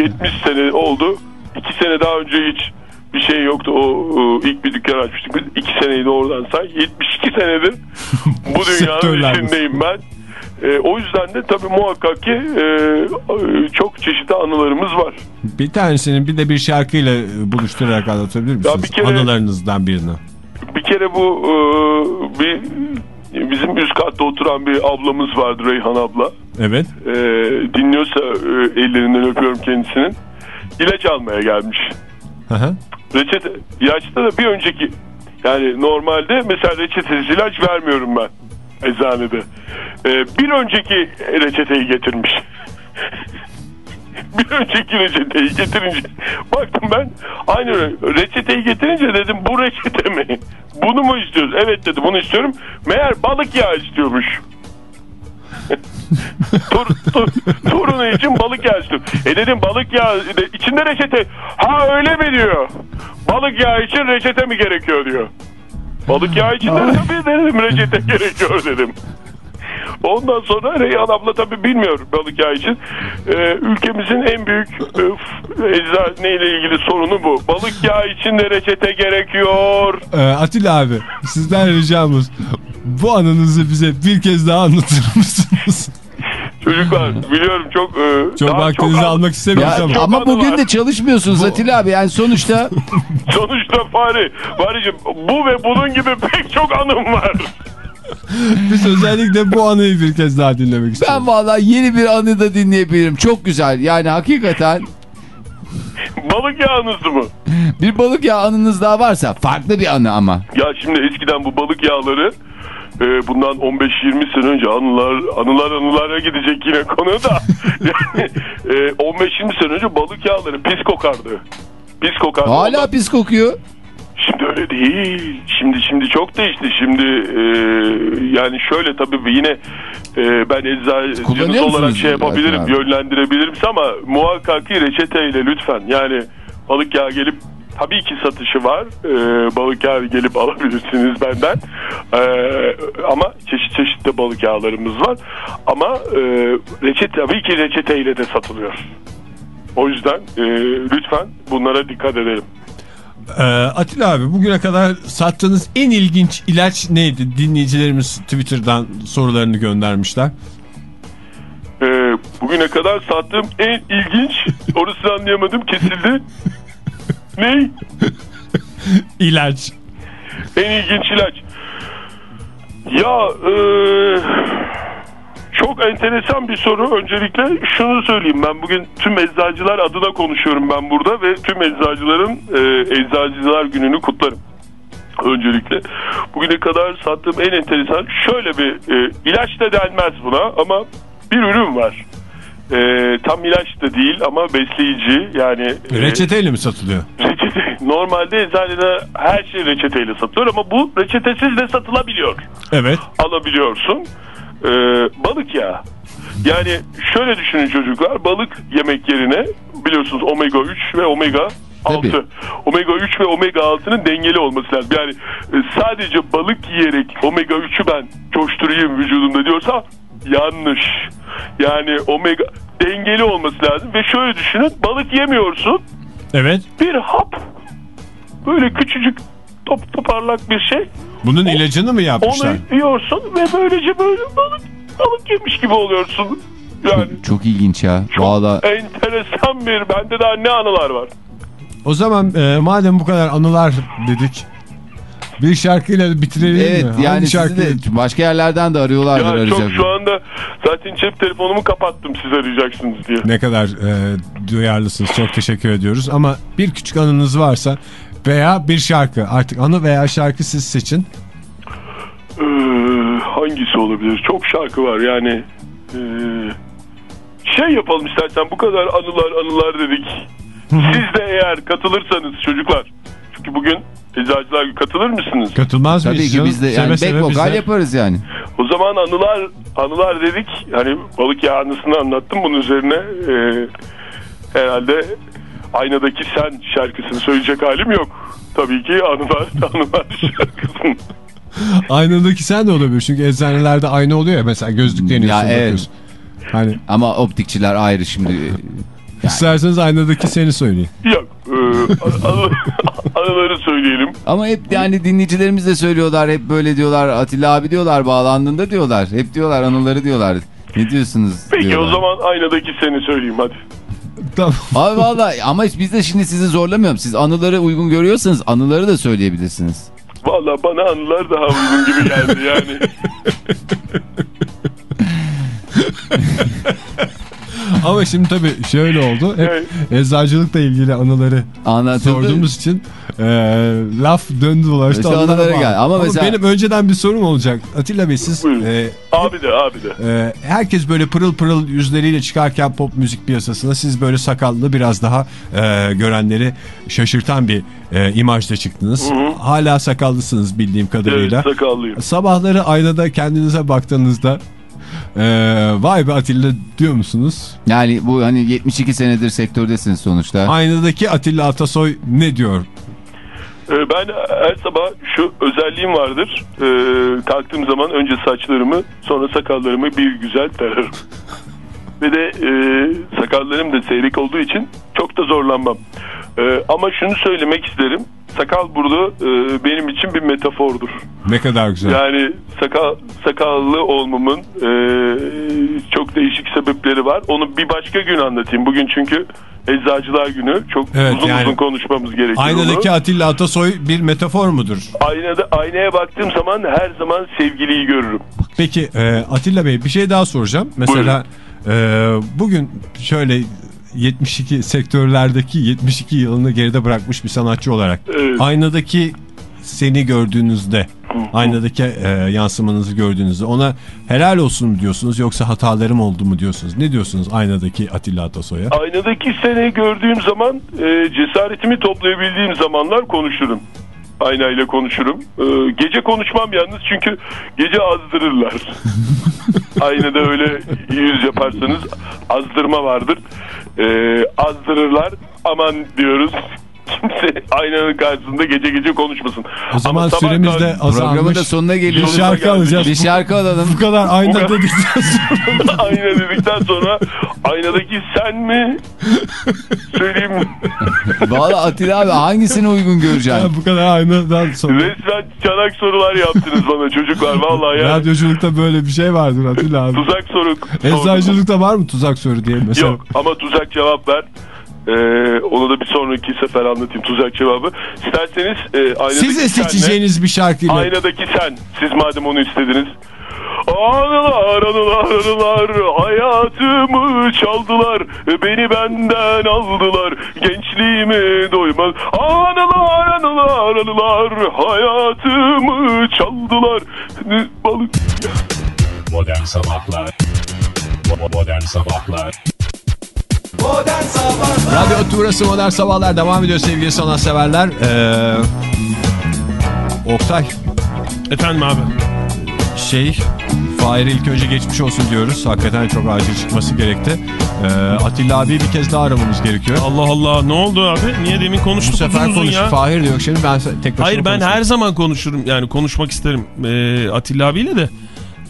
70 sene oldu. 2 sene daha önce hiç bir şey yoktu. O, o ilk bir dükkan açmıştık. Biz 2 seneyi de oradan say. 72 senedir bu dünyanın içindeyim ben. E, o yüzden de tabii muhakkak ki e, çok çeşitli anılarımız var. Bir tanesini bir de bir şarkıyla e, buluşturarak anlatabilir misiniz? bir kere- Anılarınızdan birini. Bir kere bu e, bir bizim üst katta oturan bir ablamız vardı Reyhan abla. Evet. E, dinliyorsa e, ellerinden öpüyorum kendisinin. İlaç almaya gelmiş. Hı hı. Reçete ilaçta da bir önceki yani normalde mesela reçetesiz ilaç vermiyorum ben eczanede. Ee, bir önceki reçeteyi getirmiş. bir önceki reçeteyi getirince baktım ben aynı reçeteyi getirince dedim bu reçete mi? Bunu mu istiyoruz? Evet dedi bunu istiyorum. Meğer balık yağı istiyormuş. Tor, tor, torunu için balık yağı istiyorum. E dedim balık yağı de- içinde reçete. Ha öyle mi diyor. Balık yağı için reçete mi gerekiyor diyor. Balık yağı için de tabii dedim reçete gerekiyor dedim. Ondan sonra Reyhan abla tabii bilmiyor balık yağı için. Ee, ülkemizin en büyük e, f- eczane ile ilgili sorunu bu. Balık yağı için de reçete gerekiyor. Ee, Atilla abi sizden ricamız bu anınızı bize bir kez daha anlatır mısınız? Çocuklar biliyorum çok... e, Çok vaktinizi almak istemiyoruz ama. ama bugün var. de çalışmıyorsunuz Atilla abi. Yani sonuçta Sonuçta Fahri, Fahri'cim bu ve bunun gibi pek çok anım var. Biz özellikle bu anıyı bir kez daha dinlemek istiyoruz. ben vallahi yeni bir anı da dinleyebilirim. Çok güzel. Yani hakikaten Balık yağınızı mı? bir balık yağı anınız daha varsa farklı bir anı ama. Ya şimdi eskiden bu balık yağları e, bundan 15-20 sene önce anılar anılar anılara gidecek yine konu da yani, e, 15-20 sene önce balık yağları pis kokardı. Pis kokardı. Hala Ondan- pis kokuyor. Şimdi öyle değil. Şimdi şimdi çok değişti. Şimdi e, yani şöyle tabii yine e, ben eczacı Kullanıyor olarak şey yapabilirim, abi? yönlendirebilirim ama muhakkak ki reçeteyle lütfen. Yani balık yağı gelip tabii ki satışı var. E, balık yağı gelip alabilirsiniz benden. E, ama çeşit çeşit de balık yağlarımız var. Ama e, reçete tabii ki reçeteyle de satılıyor. O yüzden e, lütfen bunlara dikkat edelim. Ee, Atilla abi bugüne kadar sattığınız en ilginç ilaç neydi? Dinleyicilerimiz Twitter'dan sorularını göndermişler. Ee, bugüne kadar sattığım en ilginç orasını anlayamadım kesildi. Ne? İlaç. En ilginç ilaç. Ya e, çok enteresan bir soru. Öncelikle şunu söyleyeyim ben bugün tüm eczacılar adına konuşuyorum ben burada ve tüm eczacıların e, eczacılar gününü kutlarım. Öncelikle bugüne kadar sattığım en enteresan şöyle bir e, ilaç da denmez buna ama bir ürün var. E, tam ilaç da değil ama besleyici yani e, Reçeteyle mi satılıyor? reçete. Normalde eczanede her şey reçeteyle satılıyor ama bu reçetesiz de satılabiliyor. Evet. Alabiliyorsun. Ee, balık yağı. Yani şöyle düşünün çocuklar balık yemek yerine biliyorsunuz omega 3 ve omega 6. Tabii. Omega 3 ve omega 6'nın dengeli olması lazım. Yani e, sadece balık yiyerek omega 3'ü ben coşturayım vücudumda diyorsa yanlış. Yani omega dengeli olması lazım ve şöyle düşünün balık yemiyorsun Evet. bir hap böyle küçücük top toparlak bir şey Bunun ilacını mı yapmışlar? onu yiyorsun ve böylece böyle balık balık yemiş gibi oluyorsun. Yani Çok, çok ilginç ya. çok Valla enteresan bir bende daha ne anılar var. O zaman e, madem bu kadar anılar dedik. Bir şarkıyla bitirelim evet mi? yani de başka yerlerden de arıyorlardır Ya arayacak. çok şu anda zaten cep telefonumu kapattım siz arayacaksınız diye. Ne kadar e, duyarlısınız. Çok teşekkür ediyoruz. Ama bir küçük anınız varsa veya bir şarkı artık anı veya şarkı siz seçin. Ee, hangisi olabilir? Çok şarkı var yani. Ee, şey yapalım istersen bu kadar anılar anılar dedik. Siz de eğer katılırsanız çocuklar. Çünkü bugün eczacılar katılır mısınız? Katılmaz mıyız? Tabii ki biz de yani back vokal yaparız yani. O zaman anılar anılar dedik. Hani balık yağı anısını anlattım. Bunun üzerine e, herhalde aynadaki sen şarkısını söyleyecek halim yok. Tabii ki anılar anılar şarkısını. Aynadaki sen de olabilir. Çünkü eczanelerde ayna oluyor ya. Mesela gözlük deniyorsun Ya evet. bakıyorsun. Hani Ama optikçiler ayrı şimdi. İsterseniz aynadaki seni söyleyin. Yok. E, anıları söyleyelim. Ama hep yani dinleyicilerimiz de söylüyorlar. Hep böyle diyorlar. Atilla abi diyorlar bağlandığında diyorlar. Hep diyorlar anıları diyorlar. Ne diyorsunuz Peki diyorlar. o zaman aynadaki seni söyleyeyim hadi. Tamam. Abi valla ama biz de şimdi sizi zorlamıyorum. Siz anıları uygun görüyorsanız anıları da söyleyebilirsiniz. Valla bana anılar daha uygun gibi geldi yani. Ama şimdi tabii şöyle oldu. Hep Evet. eczacılıkla ilgili anıları Anlatıldı. sorduğumuz için e, laf döndü dolaştı. İşte anılara gel. Ama mesela- benim önceden bir sorum olacak. Atilla Bey siz Buyurun. e, abi de abi de. e, herkes böyle pırıl pırıl yüzleriyle çıkarken pop müzik piyasasına siz böyle sakallı biraz daha e, görenleri şaşırtan bir e, imajda çıktınız. Hala sakallısınız bildiğim kadarıyla. Evet sakallıyım. Sabahları aynada kendinize baktığınızda e, vay be Atilla diyor musunuz? Yani bu hani 72 senedir sektördesiniz sonuçta. Aynadaki Atilla Atasoy ne diyor? Ee, Ben her sabah şu özelliğim vardır. Ee, kalktığım zaman önce saçlarımı sonra sakallarımı bir güzel tararım. Ve de e, sakallarım da seyrek olduğu için çok da zorlanmam. Ee, ama şunu söylemek isterim. sakal burada e, benim için bir metafordur. Ne kadar güzel. Yani sakal sakallı olmamın e, çok değişik sebepleri var. Onu bir başka gün anlatayım. Bugün çünkü Eczacılar Günü. Çok Evet, uzun yani uzun konuşmamız gerekiyor. Aynadaki onu. Atilla Atasoy bir metafor mudur? Aynada aynaya baktığım zaman her zaman sevgiliyi görürüm. Peki e, Atilla Bey bir şey daha soracağım. Mesela e, bugün şöyle 72 sektörlerdeki 72 yılını geride bırakmış bir sanatçı olarak Evet. aynadaki seni gördüğünüzde aynadaki e, yansımanızı gördüğünüzde ona helal olsun mu diyorsunuz yoksa hatalarım oldu mu diyorsunuz? Ne diyorsunuz aynadaki Atilla Atasoy'a? Aynadaki seni gördüğüm zaman e, cesaretimi toplayabildiğim zamanlar konuşurum. Aynayla konuşurum. E, gece konuşmam yalnız çünkü gece azdırırlar. Aynada öyle yüz yaparsanız azdırma vardır. E, azdırırlar. Aman diyoruz. Kimse aynanın karşısında gece gece konuşmasın. O zaman Ama süremiz de kalk- Programın azalmış. da sonuna Bir geliyoruz. şarkı alacağız. Bir şarkı alalım. Bu kadar ayna Bu kadar. dedikten sonra Ayna dedikten sonra aynadaki sen mi? Söyleyeyim mi? Valla Atilla abi hangisine uygun Ya göreceksin? bu kadar aynadan sonra. Resmen çanak sorular yaptınız bana çocuklar. Vallahi yani. Radyoculukta böyle bir şey vardır Atilla abi. Tuzak soru. Eczacılıkta var mı tuzak soru diye mesela? Yok ama tuzak cevap ver. Ee, onu da bir sonraki sefer anlatayım tuzak cevabı. İsterseniz e, aynadaki Size senle- seçeceğiniz bir şarkıyla. Aynadaki sen. Siz madem onu istediniz. Anılar anılar anılar hayatımı çaldılar beni benden aldılar gençliğime doymaz. Anılar anılar anılar hayatımı çaldılar. Balık Modern Sabahlar. Modern Sabahlar. Modern Sabahlar. Radyo Turası Modern Sabahlar devam ediyor sevgili sanatseverler. Ee, Oktay. Efendim abi. Şey Fahir'e ilk önce geçmiş olsun diyoruz. Hakikaten çok acil çıkması gerekti. Ee, Atilla abi bir kez daha aramamız gerekiyor. Allah Allah ne oldu abi? Niye demin Bu konuştuk sefer uzun uzun konuş. ya? Fahir diyor şimdi ben tek Hayır ben konuşayım. her zaman konuşurum yani konuşmak isterim ee, Atilla abiyle de.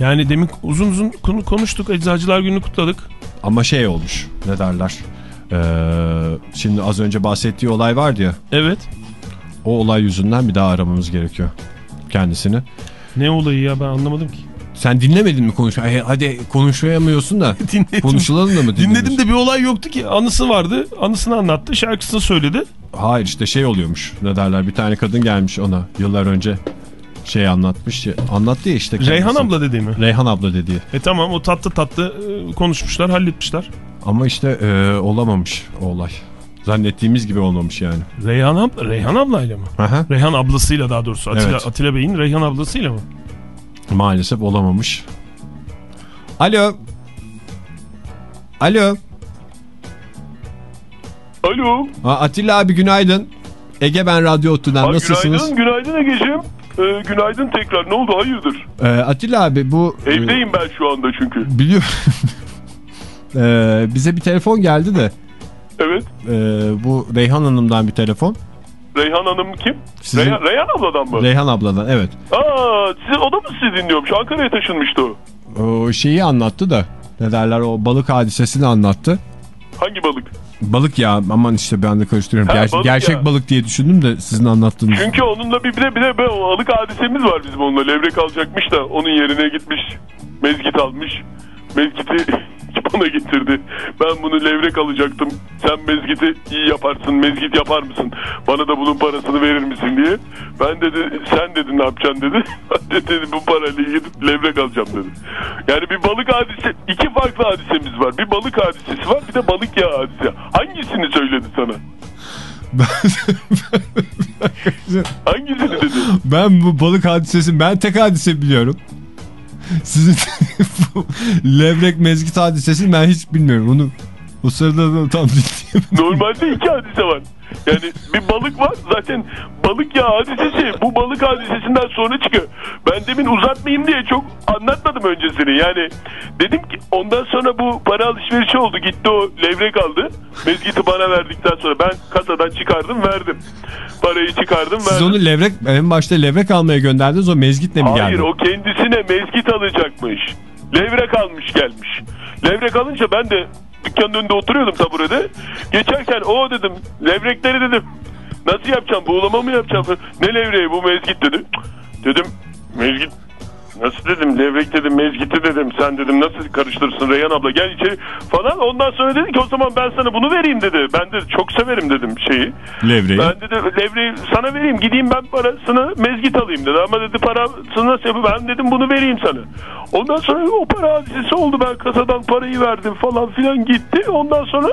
Yani demin uzun uzun konu konuştuk Eczacılar Günü kutladık. Ama şey olmuş ne derler. Ee, şimdi az önce bahsettiği olay vardı ya. Evet. O olay yüzünden bir daha aramamız gerekiyor kendisini. Ne olayı ya ben anlamadım ki. Sen dinlemedin mi konuşma? Ay, hadi konuşmayamıyorsun da Dinledim. konuşulalım da mı? Dinledim de bir olay yoktu ki. Anısı vardı. Anısını anlattı. Şarkısını söyledi. Hayır işte şey oluyormuş. Ne derler bir tane kadın gelmiş ona yıllar önce şey anlatmış. Anlattı ya işte. kendisi. Reyhan abla dedi mi? Reyhan abla dediği. E tamam o tatlı tatlı e, konuşmuşlar halletmişler. Ama işte e, olamamış o olay. Zannettiğimiz gibi olmamış yani. Reyhan, abla, Reyhan ablayla mı? Aha. Reyhan ablasıyla daha doğrusu. Atilla, Evet. Atilla Bey'in Reyhan ablasıyla mı? Maalesef olamamış. Alo. Alo. alo Aa, Atilla abi günaydın. Ege ben Radyo Otlu'dan nasılsınız? günaydın günaydın Ege'ciğim Ee, günaydın tekrar ne oldu hayırdır Ee, Atilla abi bu... e, evdeyim ben şu anda çünkü Biliyor. Ee, bize bir telefon geldi de. Evet Ee, bu Reyhan Hanım'dan bir telefon. Reyhan Hanım kim Sizin- Reyhan, Reyhan abladan mı Reyhan abladan evet. Aa, siz, o da mı sizi dinliyormuş Ankara'ya taşınmıştı o O şeyi anlattı da. Ne derler o balık hadisesini anlattı. hangi balık Balık ya aman işte ben de karıştırıyorum. Ha, Ger- balık gerçek ya. balık diye düşündüm de sizin anlattığınız. Çünkü onunla bir bile bile be, o alık hadisemiz var bizim onunla. Levrek alacakmış da onun yerine gitmiş. Mezgit almış. Mezgiti bana getirdi. Ben bunu levrek alacaktım. Sen mezgiti iyi yaparsın. Mezgit yapar mısın? Bana da bunun parasını verir misin diye. Ben dedi sen dedi ne yapacaksın dedi. Ben de dedi bu parayla gidip levrek alacağım dedi. Yani bir balık hadise, iki farklı hadisemiz var. Bir balık hadisesi var bir de balık yağı hadise. Hangisini söyledi sana? Hangisini dedi? Ben bu balık hadisesini ben tek hadise biliyorum. Sizin bu levrek mezgit hadisesini ben hiç bilmiyorum. Onu o sırada da tam dinleyemedim. Normalde iki hadise var. Yani bir balık var zaten balık ya hadisesi bu balık hadisesinden sonra çıkıyor. Ben demin uzatmayayım diye çok anlatmadım öncesini. Yani dedim ki ondan sonra bu para alışverişi oldu. Gitti o levrek aldı. Mezgiti bana verdikten sonra ben kasadan çıkardım verdim. Parayı çıkardım Siz verdim. onu levrek en başta levrek almaya gönderdiniz o mezgitle mi Hayır geldi? o kendisine mezgit alacakmış. Levrek almış gelmiş. Levrek alınca ben de dükkanın önünde oturuyordum taburede. Geçerken o dedim levrekleri dedim Nasıl yapacağım? Buğulama mı yapacağım? Ne levreği bu mezgit dedi. Dedim mezgit Nasıl dedim? Levrek dedim mezgiti dedim. Sen dedim nasıl karıştırırsın Reyhan abla? Gel içeri falan. Ondan sonra dedi ki o zaman ben sana bunu vereyim dedi. Ben de çok severim dedim şeyi. Levreyi. ben dedi levreyi sana vereyim. Gideyim ben parasını mezgit alayım dedi. Ama dedi parasını nasıl yapayım? Ben dedim bunu vereyim sana. Ondan sonra o para hadisesi oldu. Ben kasadan parayı verdim falan filan gitti. Ondan sonra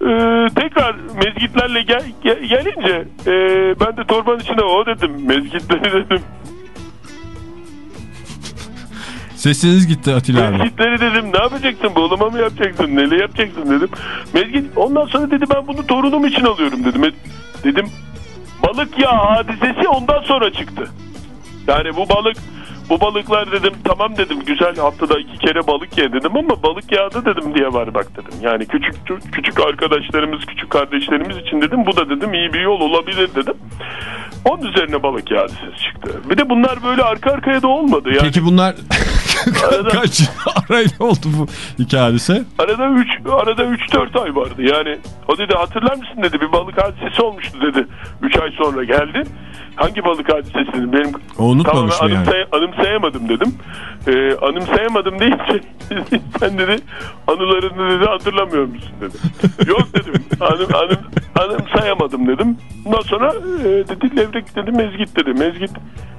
e, tekrar mezgitlerle gel, gel- gelince e, ben de torbanın içine o dedim. Mezgitleri dedim Sesiniz gitti Atilla abi. Mezgitleri dedim ne yapacaksın bağlama mı yapacaksın neyle yapacaksın dedim. Mezgit ondan sonra dedi ben bunu torunum için alıyorum dedim. Dedim balık yağı hadisesi ondan sonra çıktı. Yani bu balık bu balıklar dedim tamam dedim güzel haftada iki kere balık ye dedim ama balık yağı da dedim diye var bak dedim. Yani küçük küçük arkadaşlarımız küçük kardeşlerimiz için dedim bu da dedim iyi bir yol olabilir dedim. Onun üzerine balık yağı hadisesi çıktı. Bir de bunlar böyle arka arkaya da olmadı. Yani Peki bunlar Arada- kaç arayla oldu bu iki hadise? Arada 3 arada 3 4 ay vardı. Yani o dedi hatırlar mısın dedi bir balık hadisesi olmuştu dedi. 3 ay sonra geldi. Hangi balık hadisesi dedim. Benim O unutmamış mı yani? anımsay- anımsayamadım dedim. Ee, anımsayamadım deyince sen dedi anılarını dedi hatırlamıyor musun dedi. Yok dedim. Anım, anım, anımsayamadım dedim. Ondan sonra e, dedi levrek dedi mezgit dedi. Mezgit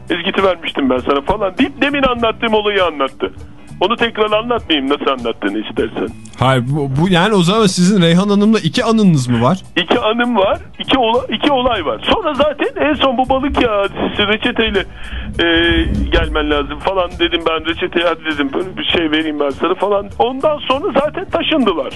mezgiti vermiştim ben sana falan deyip demin anlattığım olayı anlattı. Onu tekrar anlatmayayım nasıl anlattığını istersen. Hayır bu, bu yani o zaman sizin Reyhan Hanım'la iki anınız mı var? İki anım var, iki, ola, iki olay var. Sonra zaten en son bu balık yağı hadisesi reçeteyle e, gelmen lazım falan dedim ben reçeteye hadi dedim böyle bir şey vereyim ben sana falan. Ondan sonra zaten taşındılar.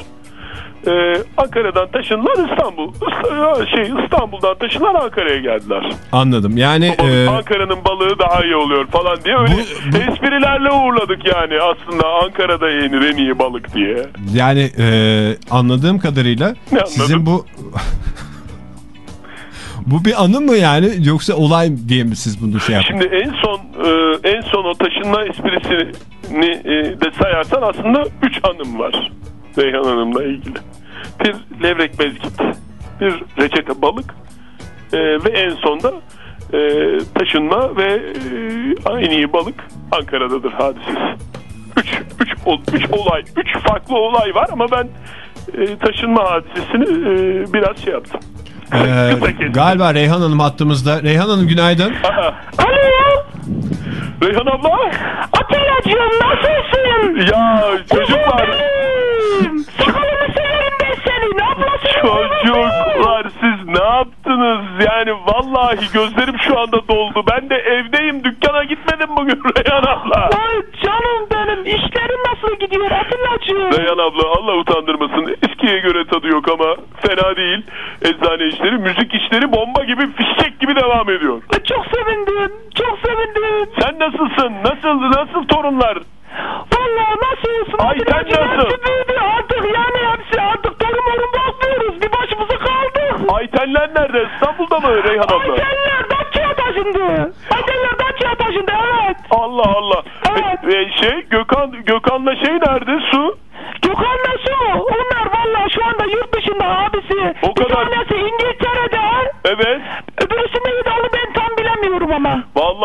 E, Ankara'dan taşındılar İstanbul. İsta- Şey İstanbul'dan taşındılar Ankara'ya geldiler. Anladım. Yani e, Ankara'nın balığı daha iyi oluyor falan diye öyle Bu- bu- esprilerle uğurladık yani aslında Ankara'da yenir en iyi balık diye. yani e, anladığım kadarıyla Ne sizin bu bu bir anı mı yani yoksa olay diye mi siz bunu şey yaptınız? Şimdi en son e, en son o taşınma esprisini e, de sayarsan aslında 3 anım var Reyhan Hanım'la ilgili. Bir levrek mezgit, bir reçete balık e, ve en sonda e, taşınma ve e, en iyi balık Ankara'dadır hadisesi. 3 üç, ol- üç olay, 3 farklı olay var ama ben e, taşınma hadisesini e, biraz şey yaptım. Ee, galiba Reyhan Hanım hattımızda. Reyhan Hanım günaydın. Alo. Reyhan abla Atilla'cığım nasılsın? ya çocuklar Benim. Sakalını severim ben senin. Ablasını Çocuklar siz ne yaptınız? Yani vallahi gözlerim şu anda doldu. Ben de evdeyim dükkana gitmedim bugün Reyhan abla. Ay canım benim. İşlerin nasıl gidiyor Atilla'cığım? Reyhan abla Allah utandırmasın. Eskiye göre tadı yok ama fena değil. Eczane işleri, müzik işleri bomba gibi fişek gibi devam ediyor. Ay, Çok sevindim. Çok sevindim. Sen nasılsın? Nasıl nasıl torunlar? Vallahi nasıl olsun Ay, sen nasıl? Büyüdü artık yani hepsi artık torun morun bakmıyoruz. Bir başımıza kaldık. Aytenler nerede? İstanbul'da mı Reyhan abla? Aytenler Datça'ya taşındı. Aytenler Datça'ya taşındı evet. Allah Allah. Evet. E, e, şey Gökhan Gökhan'la şey nerede? Su? Gökhan'la su. Onlar vallahi şu anda yurt dışında abisi. O Bir kadar. tanesi İngiltere'de. Evet. Öbürüsü neydi onu ben tam bilemiyorum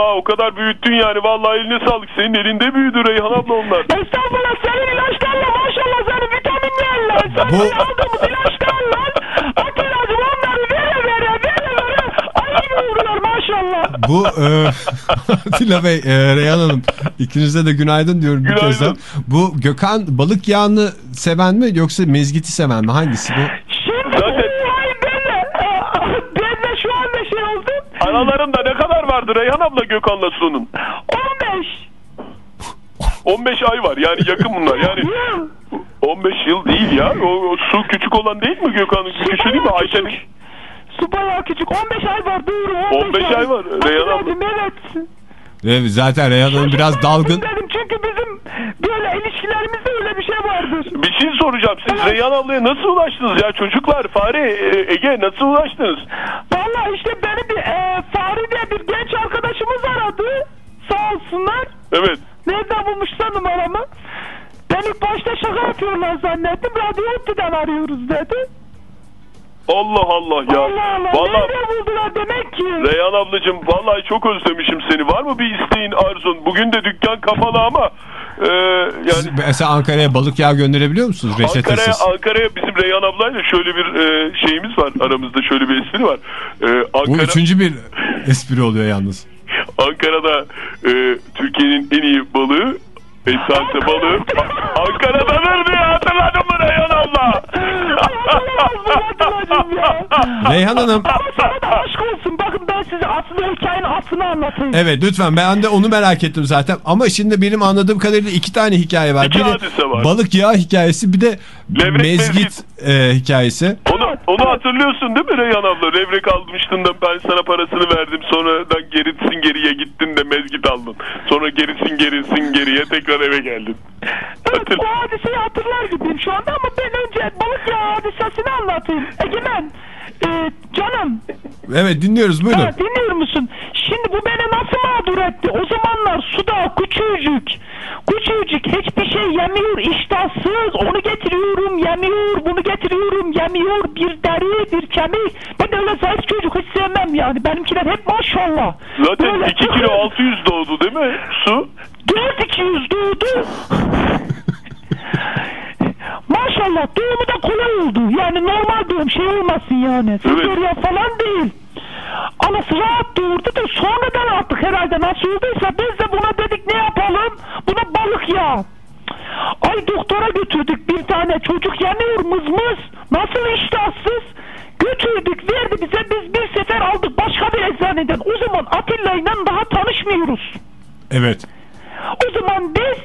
Vallahi o kadar büyüttün yani. Vallahi eline sağlık. Senin elinde büyüdü Reyhan abla onlar. Estağfurullah senin ilaçlarla maşallah senin vitaminlerle. Sen Bu- aldığımız ilaçlarla. Atilla'cığım onları vere vere vere vere. Ay gibi vuruyor maşallah. Bu e, Atilla Bey, e, Reyhan Hanım ikinize de günaydın diyorum bir kez daha. Günaydın. Bu Gökhan balık yağını seven mi yoksa mezgiti seven mi? Hangisi bu? Şimdi Zaten- ay benle. Benle şu anda şey oldu. Aralarında ne kadar vardı Reyhan abla Gökhan'la Su'nun? 15. 15 ay var yani yakın bunlar yani Yıl. 15 yıl değil ya o, o Su küçük olan değil mi Gökhan'ın küçüğü değil mi Ayşe'nin. Su bayağı küçük. 15 ay var doğru. 15 ay var, Reyhan abla. Evet. Evet, zaten Reyhan Hanım biraz dalgın. Dedim böyle ilişkilerimizde öyle bir şey vardır. bir şey soracağım siz Reyhan ablaya nasıl ulaştınız ya çocuklar Fare Ege nasıl ulaştınız Vallahi işte beni bir e, Fahri diye bir genç arkadaşımız aradı. Sağ olsunlar. evet Nereden bulmuşsa numaramı. Ben ilk başta şaka yapıyorlar zannettim. Radyo Otti'den arıyoruz dedi. Allah Allah ya. Allah Allah. Vallahi Nerede buldular demek ki? Reyhan ablacığım vallahi çok özlemişim seni. Var mı bir isteğin arzun? Bugün de dükkan kapalı ama e, Siz yani mesela Ankara'ya balık yağı gönderebiliyor musunuz reçetesiz? Ankara'ya bizim Reyhan ablayla şöyle bir e, şeyimiz var. Aramızda şöyle bir espri var. E, Bu Ankara, üçüncü bir espri oluyor yalnız. Ankara'da e, Türkiye'nin en iyi balığı Esante balığı Ankara'dadır diye hatırladın mı Reyhan abla? Reyhan Hanım Ama sana da aşk olsun. Bakın ben size aslında hikayenin aslını anlatayım. evet lütfen ben de onu merak ettim zaten. Ama şimdi benim anladığım kadarıyla iki tane hikaye var. İki Biri var. balık yağı hikayesi bir de Levrek mezgit mezgit. e, hikayesi. Onu, onu hatırlıyorsun değil mi Reyhan abla? Levrek almıştın da ben sana parasını verdim. Sonradan gerisin geriye gittin de mezgit aldın. Sonra gerisin gerisin geriye tekrar eve geldin. Evet Hatır- o hadiseyi hatırlar gibiyim şu anda ama ben önce balık yağı hadisesini anlatayım. Egemen, e, canım Evet dinliyoruz buyurun. ha, dinliyor musun? Şimdi bu beni nasıl mağdur etti? O zamanlar suda küçücük, küçücük hiçbir şey yemiyor, iştahsız. Onu getiriyorum, yemiyor, bunu getiriyorum, yemiyor. Bir deri, bir kemik. Ben öyle zayıf çocuk hiç sevmem yani. Benimkiler hep maşallah. Zaten Böyle 2 kilo tıkır- 600 doğdu değil mi su? Şey olmasın yani. Sezaryen falan değil. Anası rahat doğurdu da sonradan artık herhalde nasıl olduysa biz de buna dedik ne yapalım? Buna balık ya. Ay doktora götürdük bir tane çocuk yemiyor mızmız. Nasıl iştahsız? Götürdük verdi bize biz bir sefer aldık başka bir eczaneden. O zaman Atilla ile daha tanışmıyoruz. Evet. O zaman biz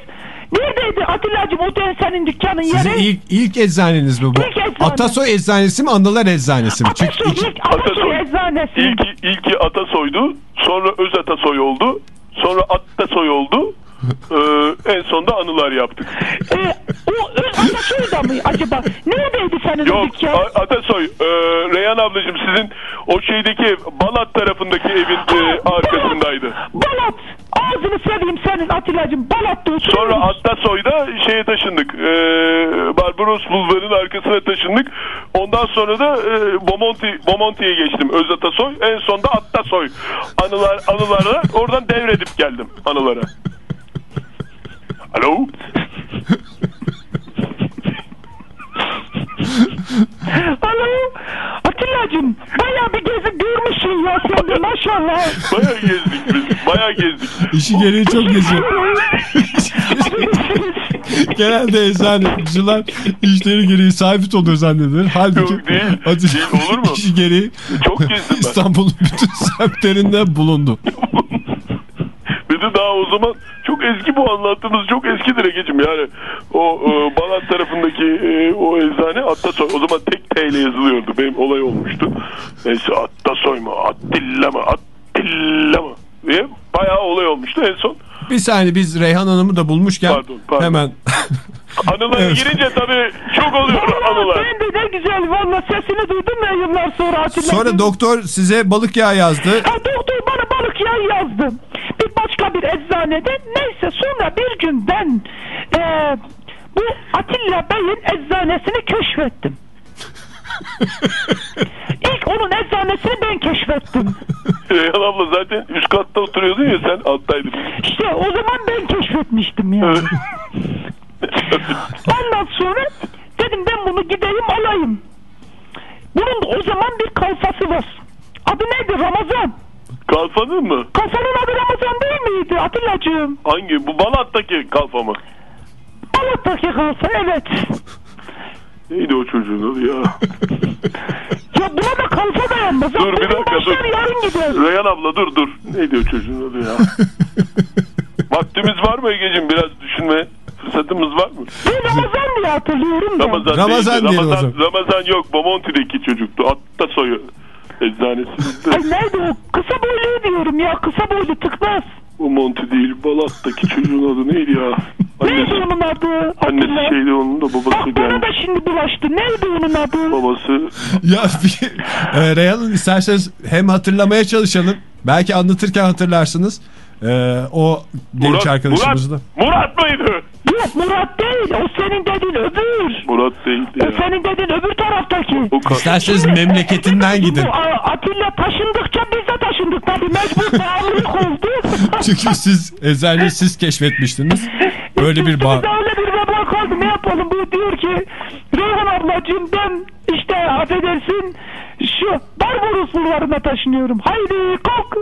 neredeydi Atilla'cığım o senin dükkanın Sizin yeri? ilk, ilk eczaneniz mi bu? İlk eczane. Atasoy eczanesi mi Anılar eczanesi mi? Çünkü Atasoy iki- ilk Atasoy Atasoy. eczanesi. İlki, ilki Atasoy'du. Sonra Öz Atasoy oldu. Sonra Attasoy oldu. Ee, en sonda anılar yaptık. Ee, o Öz Atasoy'da mı acaba? Neredeydi senin Yok dükkan? A- Atasoy. Ee, Reyhan ablacığım sizin o şeydeki ev, Balat tarafındaki evin e, arkasındaydı. Balat. Ağzını seveyim senin Atilla'cığım. Balat'ta oturuyoruz. Sonra Attasoy'da şeye taşındık. Ee, Barbaros Arkasına taşındık. Ondan sonra da e, Bomonti, Bomonti'ye geçtim. Öz Atasoy. En sonda Attasoy. Anılar, anılara oradan devredip geldim anılara. Alo? Alo. Atilla'cığım bayağı bir gezip görmüşsün ya sen de maşallah. Bayağı gezdik biz. Bayağı gezdik. işi gereği çok geziyor. Genelde eczaneciler işleri gereği sabit oluyor zannedilir. Halbuki Yok, değil. Atilla Değil, olur mu? işi gereği Çok gezdim ben. İstanbul'un bütün semtlerinde bulundu. Bir de daha o zaman çok eski bu anlattığımız çok eskidir Ege'cim yani o e, Balat tarafındaki e, o eczane Attasoy o zaman tek T ile yazılıyordu benim olay olmuştu neyse Attasoy mu Attilla mı Attilla mı diye bayağı olay olmuştu en son Bir saniye biz Reyhan Hanım'ı da bulmuşken Pardon, pardon. hemen anılara Evet. girince tabii çok oluyor anılar ben de ne güzel valla sesini duydum ya yıllar sonra Atilla'cığım. sonra doktor size balık yağı yazdı. Ha, doktor bana balık yağı yazdı. Bir başka bir eczanede. Neyse sonra bir gün ben e, bu Atilla Bey'in eczanesini keşfettim. İlk onun eczanesini ben keşfettim. Reyhan abla zaten üst katta oturuyordun ya sen alttaydın İşte o zaman ben keşfetmiştim yani. Ondan sonra dedim ben bunu gideyim alayım. Bunun o zaman bir kalfası var. Adı neydi? Ramazan. Kalfanın mı? Kalfanın adı Ramazan değil miydi Atilla'cığım? Hangi? Bu Balat'taki kalfa mı? Balat'taki kalfa evet. Neydi o çocuğun adı ya? Ya buna da kalfa dayanmaz. Dur, bir dakika, dur. Yarın gider. Reyhan abla dur dur. Neydi o çocuğun adı ya? Vaktimiz var mı Ege'cim? Biraz düşünme fırsatımız var mı? Ben Ramazan diye hatırlıyorum da. Ramazan, Ramazan o Ramazan. Ramazan yok. Bomonti'deki çocuktu. Atta soyu eczanesinde. Ay nerede o? Kısa boylu diyorum ya. Kısa boylu tıknaz. Bomonti değil. Balat'taki çocuğun adı neydi ya? Neydi Annesi, onun adı? annesi Atilla? şeydi onun da babası Bak bana geldi. da şimdi bulaştı. Neydi onun adı? Babası Ya bir, e, Reyhan Hanım isterseniz hem hatırlamaya çalışalım. Belki anlatırken hatırlarsınız. E, o genç Murat, arkadaşımızı da. Murat, Murat mıydı? Yok Murat değil. O senin dediğin öbür. Murat değildi O ya. senin dediğin öbür taraftaki. O ka- İsterseniz memleketinden gidin. Bu Atilla taşındıkça biz de taşındık tabii. Mecbur bağımlılık oldu. Çünkü siz eczane siz keşfetmiştiniz. Böyle bir bağ. Öyle bir veba kaldı. Ne yapalım? Bu diyor ki Reyhan ablacığım ben işte affedersin şu Barbaros bulvarına taşınıyorum. Haydi kalk.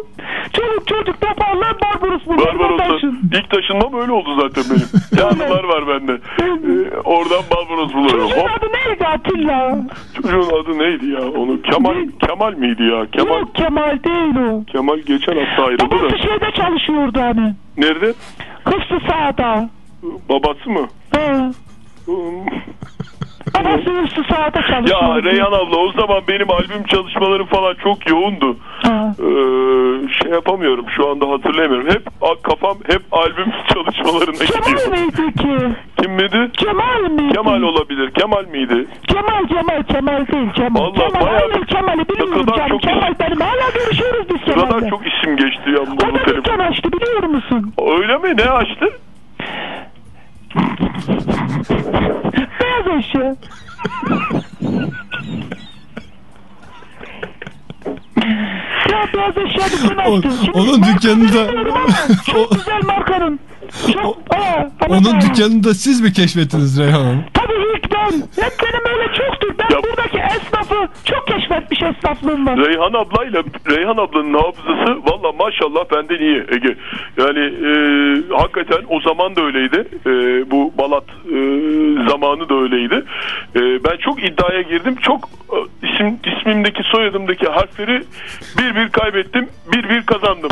Çoluk çocuk toparlan Barbaros bulvarına taşın. ilk taşınmam öyle oldu zaten benim. Ne anılar var bende. Ee, oradan Barbaros buluyorum. Çocuğun Hop, adı neydi Atilla? çocuğun adı neydi ya? Onu Kemal Kemal miydi ya? Kemal Yok Kemal değil o. Kemal geçen hafta ayrıldı Babası da. şeyde çalışıyordu hani. Nerede? Hıfzı sahada. Babası mı? He. Babası hıfzı sahada çalışıyordu. Ya Reyhan abla o zaman benim albüm çalışmalarım falan çok yoğundu. Ha. Ee, şey yapamıyorum şu anda hatırlayamıyorum. Hep kafam hep albüm çalışmalarına Kemal gidiyor. miydi ki? Kim miydi? Kemal miydi? Kemal olabilir. Kemal miydi? Kemal Kemal Kemal değil Kemal. Vallahi Kemal bayağı- hayır Kemal'i bilmiyorum canım. çok- Kemal benim hala görüşüyoruz biz O Kemal'le. kadar çok isim geçti ya O da dükkan açtı biliyor musun? Öyle mi? Ne açtı? Beyaz eşya. ya beyaz eşya dükkanı O- açtı. Şimdi onun dükkanında- Çok güzel markanın. Onun dükkanını da siz mi keşfettiniz Reyhan Hanım? Tabii ilk ben. Hep benim öyle çoktur. Ben Ya- buradaki esnafı çok keşfetmiş esnaflığım var. Reyhan ablayla Reyhan ablanın hafızası valla maşallah benden iyi Ege. Yani e, hakikaten o zaman da öyleydi. E, bu Balat e, zamanı da öyleydi. E, ben çok iddiaya girdim. Çok e, isim ismimdeki soyadımdaki harfleri bir bir kaybettim. Bir bir kazandım.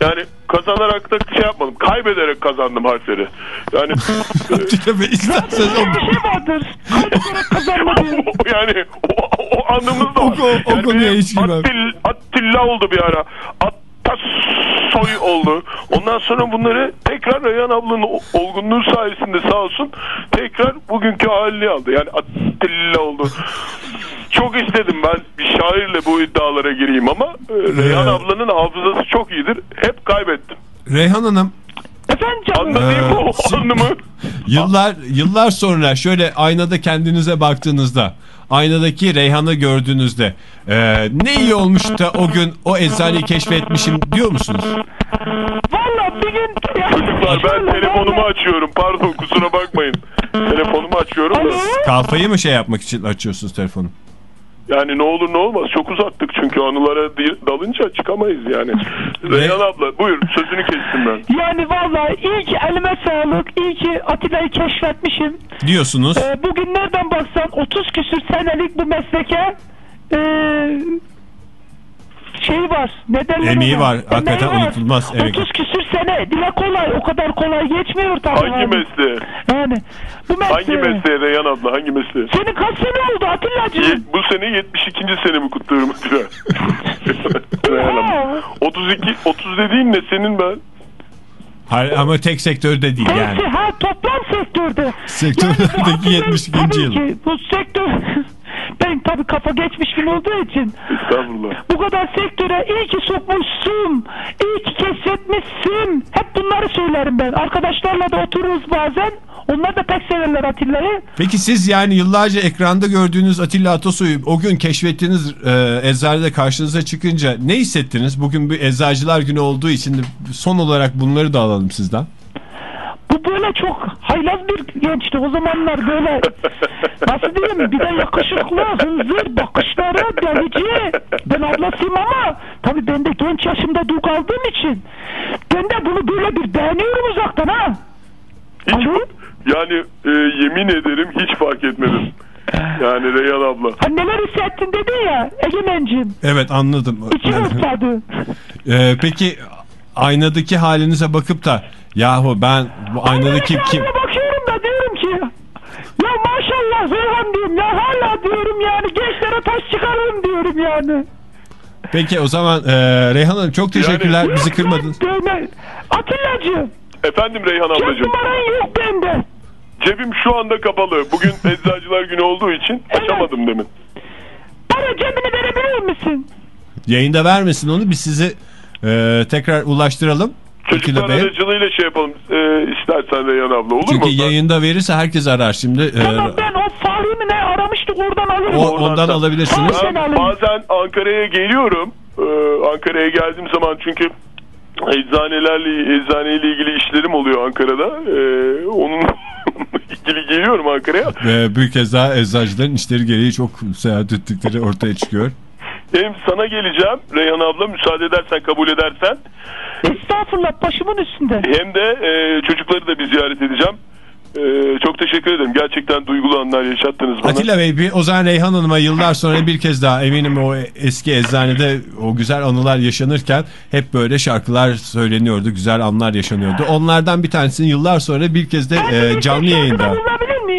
Yani kazanarak da şey yapmadım. Kaybederek kazandım harfleri. Yani e, Atilla Bey isterseniz Bir şey vardır. Kaybederek kazanma diyor. yani o, o anımız da O var. ko- o Yani konuya benim hiç girmem. Attil, Attilla oldu bir ara. Attasoy oldu. Ondan sonra bunları tekrar Reyhan ablanın o- olgunluğu sayesinde sağ olsun tekrar bugünkü halini aldı. Yani Attilla oldu. Çok istedim ben bir şairle bu iddialara gireyim ama e, Reyhan Ee, ablanın hafızası çok iyidir. Hep kaybettim. Reyhan Hanım Efendim canım. Anladın mı Ee, o yıllar yıllar sonra şöyle aynada kendinize baktığınızda aynadaki Reyhan'ı gördüğünüzde e, ne iyi olmuş da o gün o eczaneyi keşfetmişim diyor musunuz? Valla bir gün... Çocuklar ben telefonumu açıyorum. Pardon kusura bakmayın. Telefonumu açıyorum da. Kafayı mı şey yapmak için açıyorsunuz telefonu? Yani ne olur ne olmaz. Çok uzattık çünkü anılara dalınca çıkamayız yani. Reyhan abla buyur sözünü kestim ben. Yani valla iyi ki elime sağlık. İyi ki Atilla'yı keşfetmişim. Diyorsunuz. Ee, bugün nereden baksan 30 küsür senelik bu mesleke ee, şey var. Ne derler Emeği ona? var. Hakikaten Emeği var. unutulmaz emek. 30 küsür sene. Dile kolay. O kadar kolay geçmiyor tabii. Hangi abi. mesleğe? Yani bu Hangi mesleğe. mesleğe Reyhan abla? Hangi mesleğe? Senin kaç sene oldu Atilla'cığım? Bu sene 72. senemi kutluyorum Atilla. Reyhan abla. 32 30 dediğin ne senin ben? Hayır, ama tek sektörde değil yani. Ha toplam sektörde. Sektördeki Yani bu Atilla- 72. tabii yıl. ki bu sektör ben tabii kafa geçmişim olduğu için Estağfurullah. bu kadar sektöre iyi ki sokmuşsun, iyi ki keşfetmişsin. Hep bunları söylerim ben. Arkadaşlarla da otururuz bazen. Onlar da pek severler Atilla'yı. Peki siz yani yıllarca ekranda gördüğünüz Atilla Atasoy'u o gün keşfettiğiniz e, eczanede karşınıza çıkınca ne hissettiniz? Bugün bir eczacılar günü olduğu için son olarak bunları da alalım sizden. Bu böyle çok haylaz bir gençti. O zamanlar böyle nasıl diyeyim bir de yakışıklı, hınzır, bakışları delici. Ben ablasıyım ama tabii ben de genç yaşımda dul kaldığım için ben de bunu böyle bir beğeniyorum uzaktan ha. Hiç, yani e, yemin ederim hiç fark etmedim. Yani Reyhan abla. Ha neler hissettin dedin ya Egemen'cim. Evet anladım. İçim ısladı. E, peki aynadaki halinize bakıp da yahu ben bu aynadaki Aynadaki kim? haline bakıyorum da diyorum ki ya maşallah Reyhan diyorum ya hala diyorum yani gençlere taş çıkarırım diyorum yani. Peki o zaman e, Reyhan Hanım çok teşekkürler bizi Yok, kırmadınız. ben dövme- Atilla'cığım Efendim Reyhan cep ablacığım. numaran yok bende. Cebim şu anda kapalı. Bugün eczacılar günü olduğu için açamadım demin. Bana cebini verebilir misin? Yayında vermesin onu biz sizi e, tekrar ulaştıralım. Çocuklar aracılığıyla şey yapalım. E, ister istersen Reyhan abla olur Çünkü mu? yayında verirse herkes arar şimdi. Ee, Tamam ben o Fahri mi ne aramıştık oradan alırım. o, Oradan ondan da- alabilirsiniz. Ben bazen Ankara'ya geliyorum. Ee, Ankara'ya geldiğim zaman çünkü eczanelerle eczaneyle ilgili işlerim oluyor Ankara'da. Ee, onun ilgili geliyorum Ankara'ya. Ve bir kez daha eczacıların işleri gereği çok seyahat ettikleri ortaya çıkıyor. Hem sana geleceğim Reyhan abla müsaade edersen kabul edersen. Estağfurullah başımın üstünde. Hem de e, çocukları da bir ziyaret edeceğim. E, çok teşekkür ederim. Gerçekten duygulu anlar yaşattınız bana. Atilla Bey bir Ozan Reyhan Hanım'a yıllar sonra bir kez daha eminim o eski eczanede o güzel anılar yaşanırken hep böyle şarkılar söyleniyordu, güzel anlar yaşanıyordu. Onlardan bir tanesini yıllar sonra bir kez de e, canlı yayında.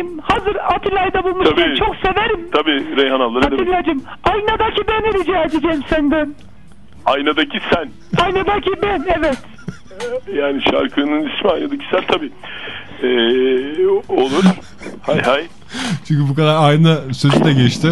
Miyim? Hazır Atilla'yı da bulmuşken Tabii. çok severim. Tabii Reyhan abla ne demek? Atilla'cığım aynadaki beni rica edeceğim senden. Aynadaki sen. Aynadaki ben evet. Yani şarkının ismi aynadaki sen tabii. E, olur. Hay hay. Çünkü bu kadar aynı sözü de geçti.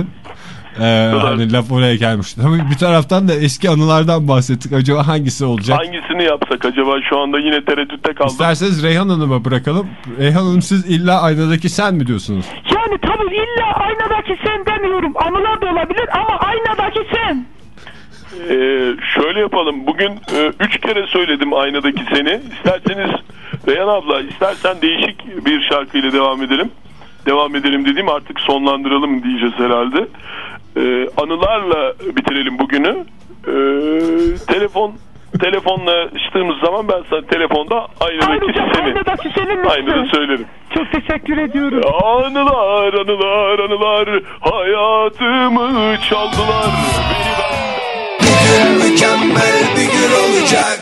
Ee, hani laf oraya gelmiş. Tabii bir taraftan da eski anılardan bahsettik. Acaba hangisi olacak? Hangisini yapsak acaba şu anda yine tereddütte kaldım. İsterseniz Reyhan Hanım'a bırakalım. Reyhan Hanım siz illa aynadaki sen mi diyorsunuz? Yani tabii illa aynadaki sen demiyorum. Anılar da olabilir ama aynadaki sen. Ee, şöyle yapalım. Bugün e, üç kere söyledim aynadaki seni. İsterseniz Reyhan abla istersen değişik bir şarkıyla devam edelim. Devam edelim dediğim artık sonlandıralım diyeceğiz herhalde. Ee, anılarla bitirelim bugünü. Ee, telefon telefonla açtığımız zaman ben sana telefonda aynadaki Ayrıca seni aynadaki senin aynada misin? söylerim. Çok teşekkür ediyorum. Anılar anılar anılar hayatımı çaldılar. Beni ben Mükemmel bir gün olacak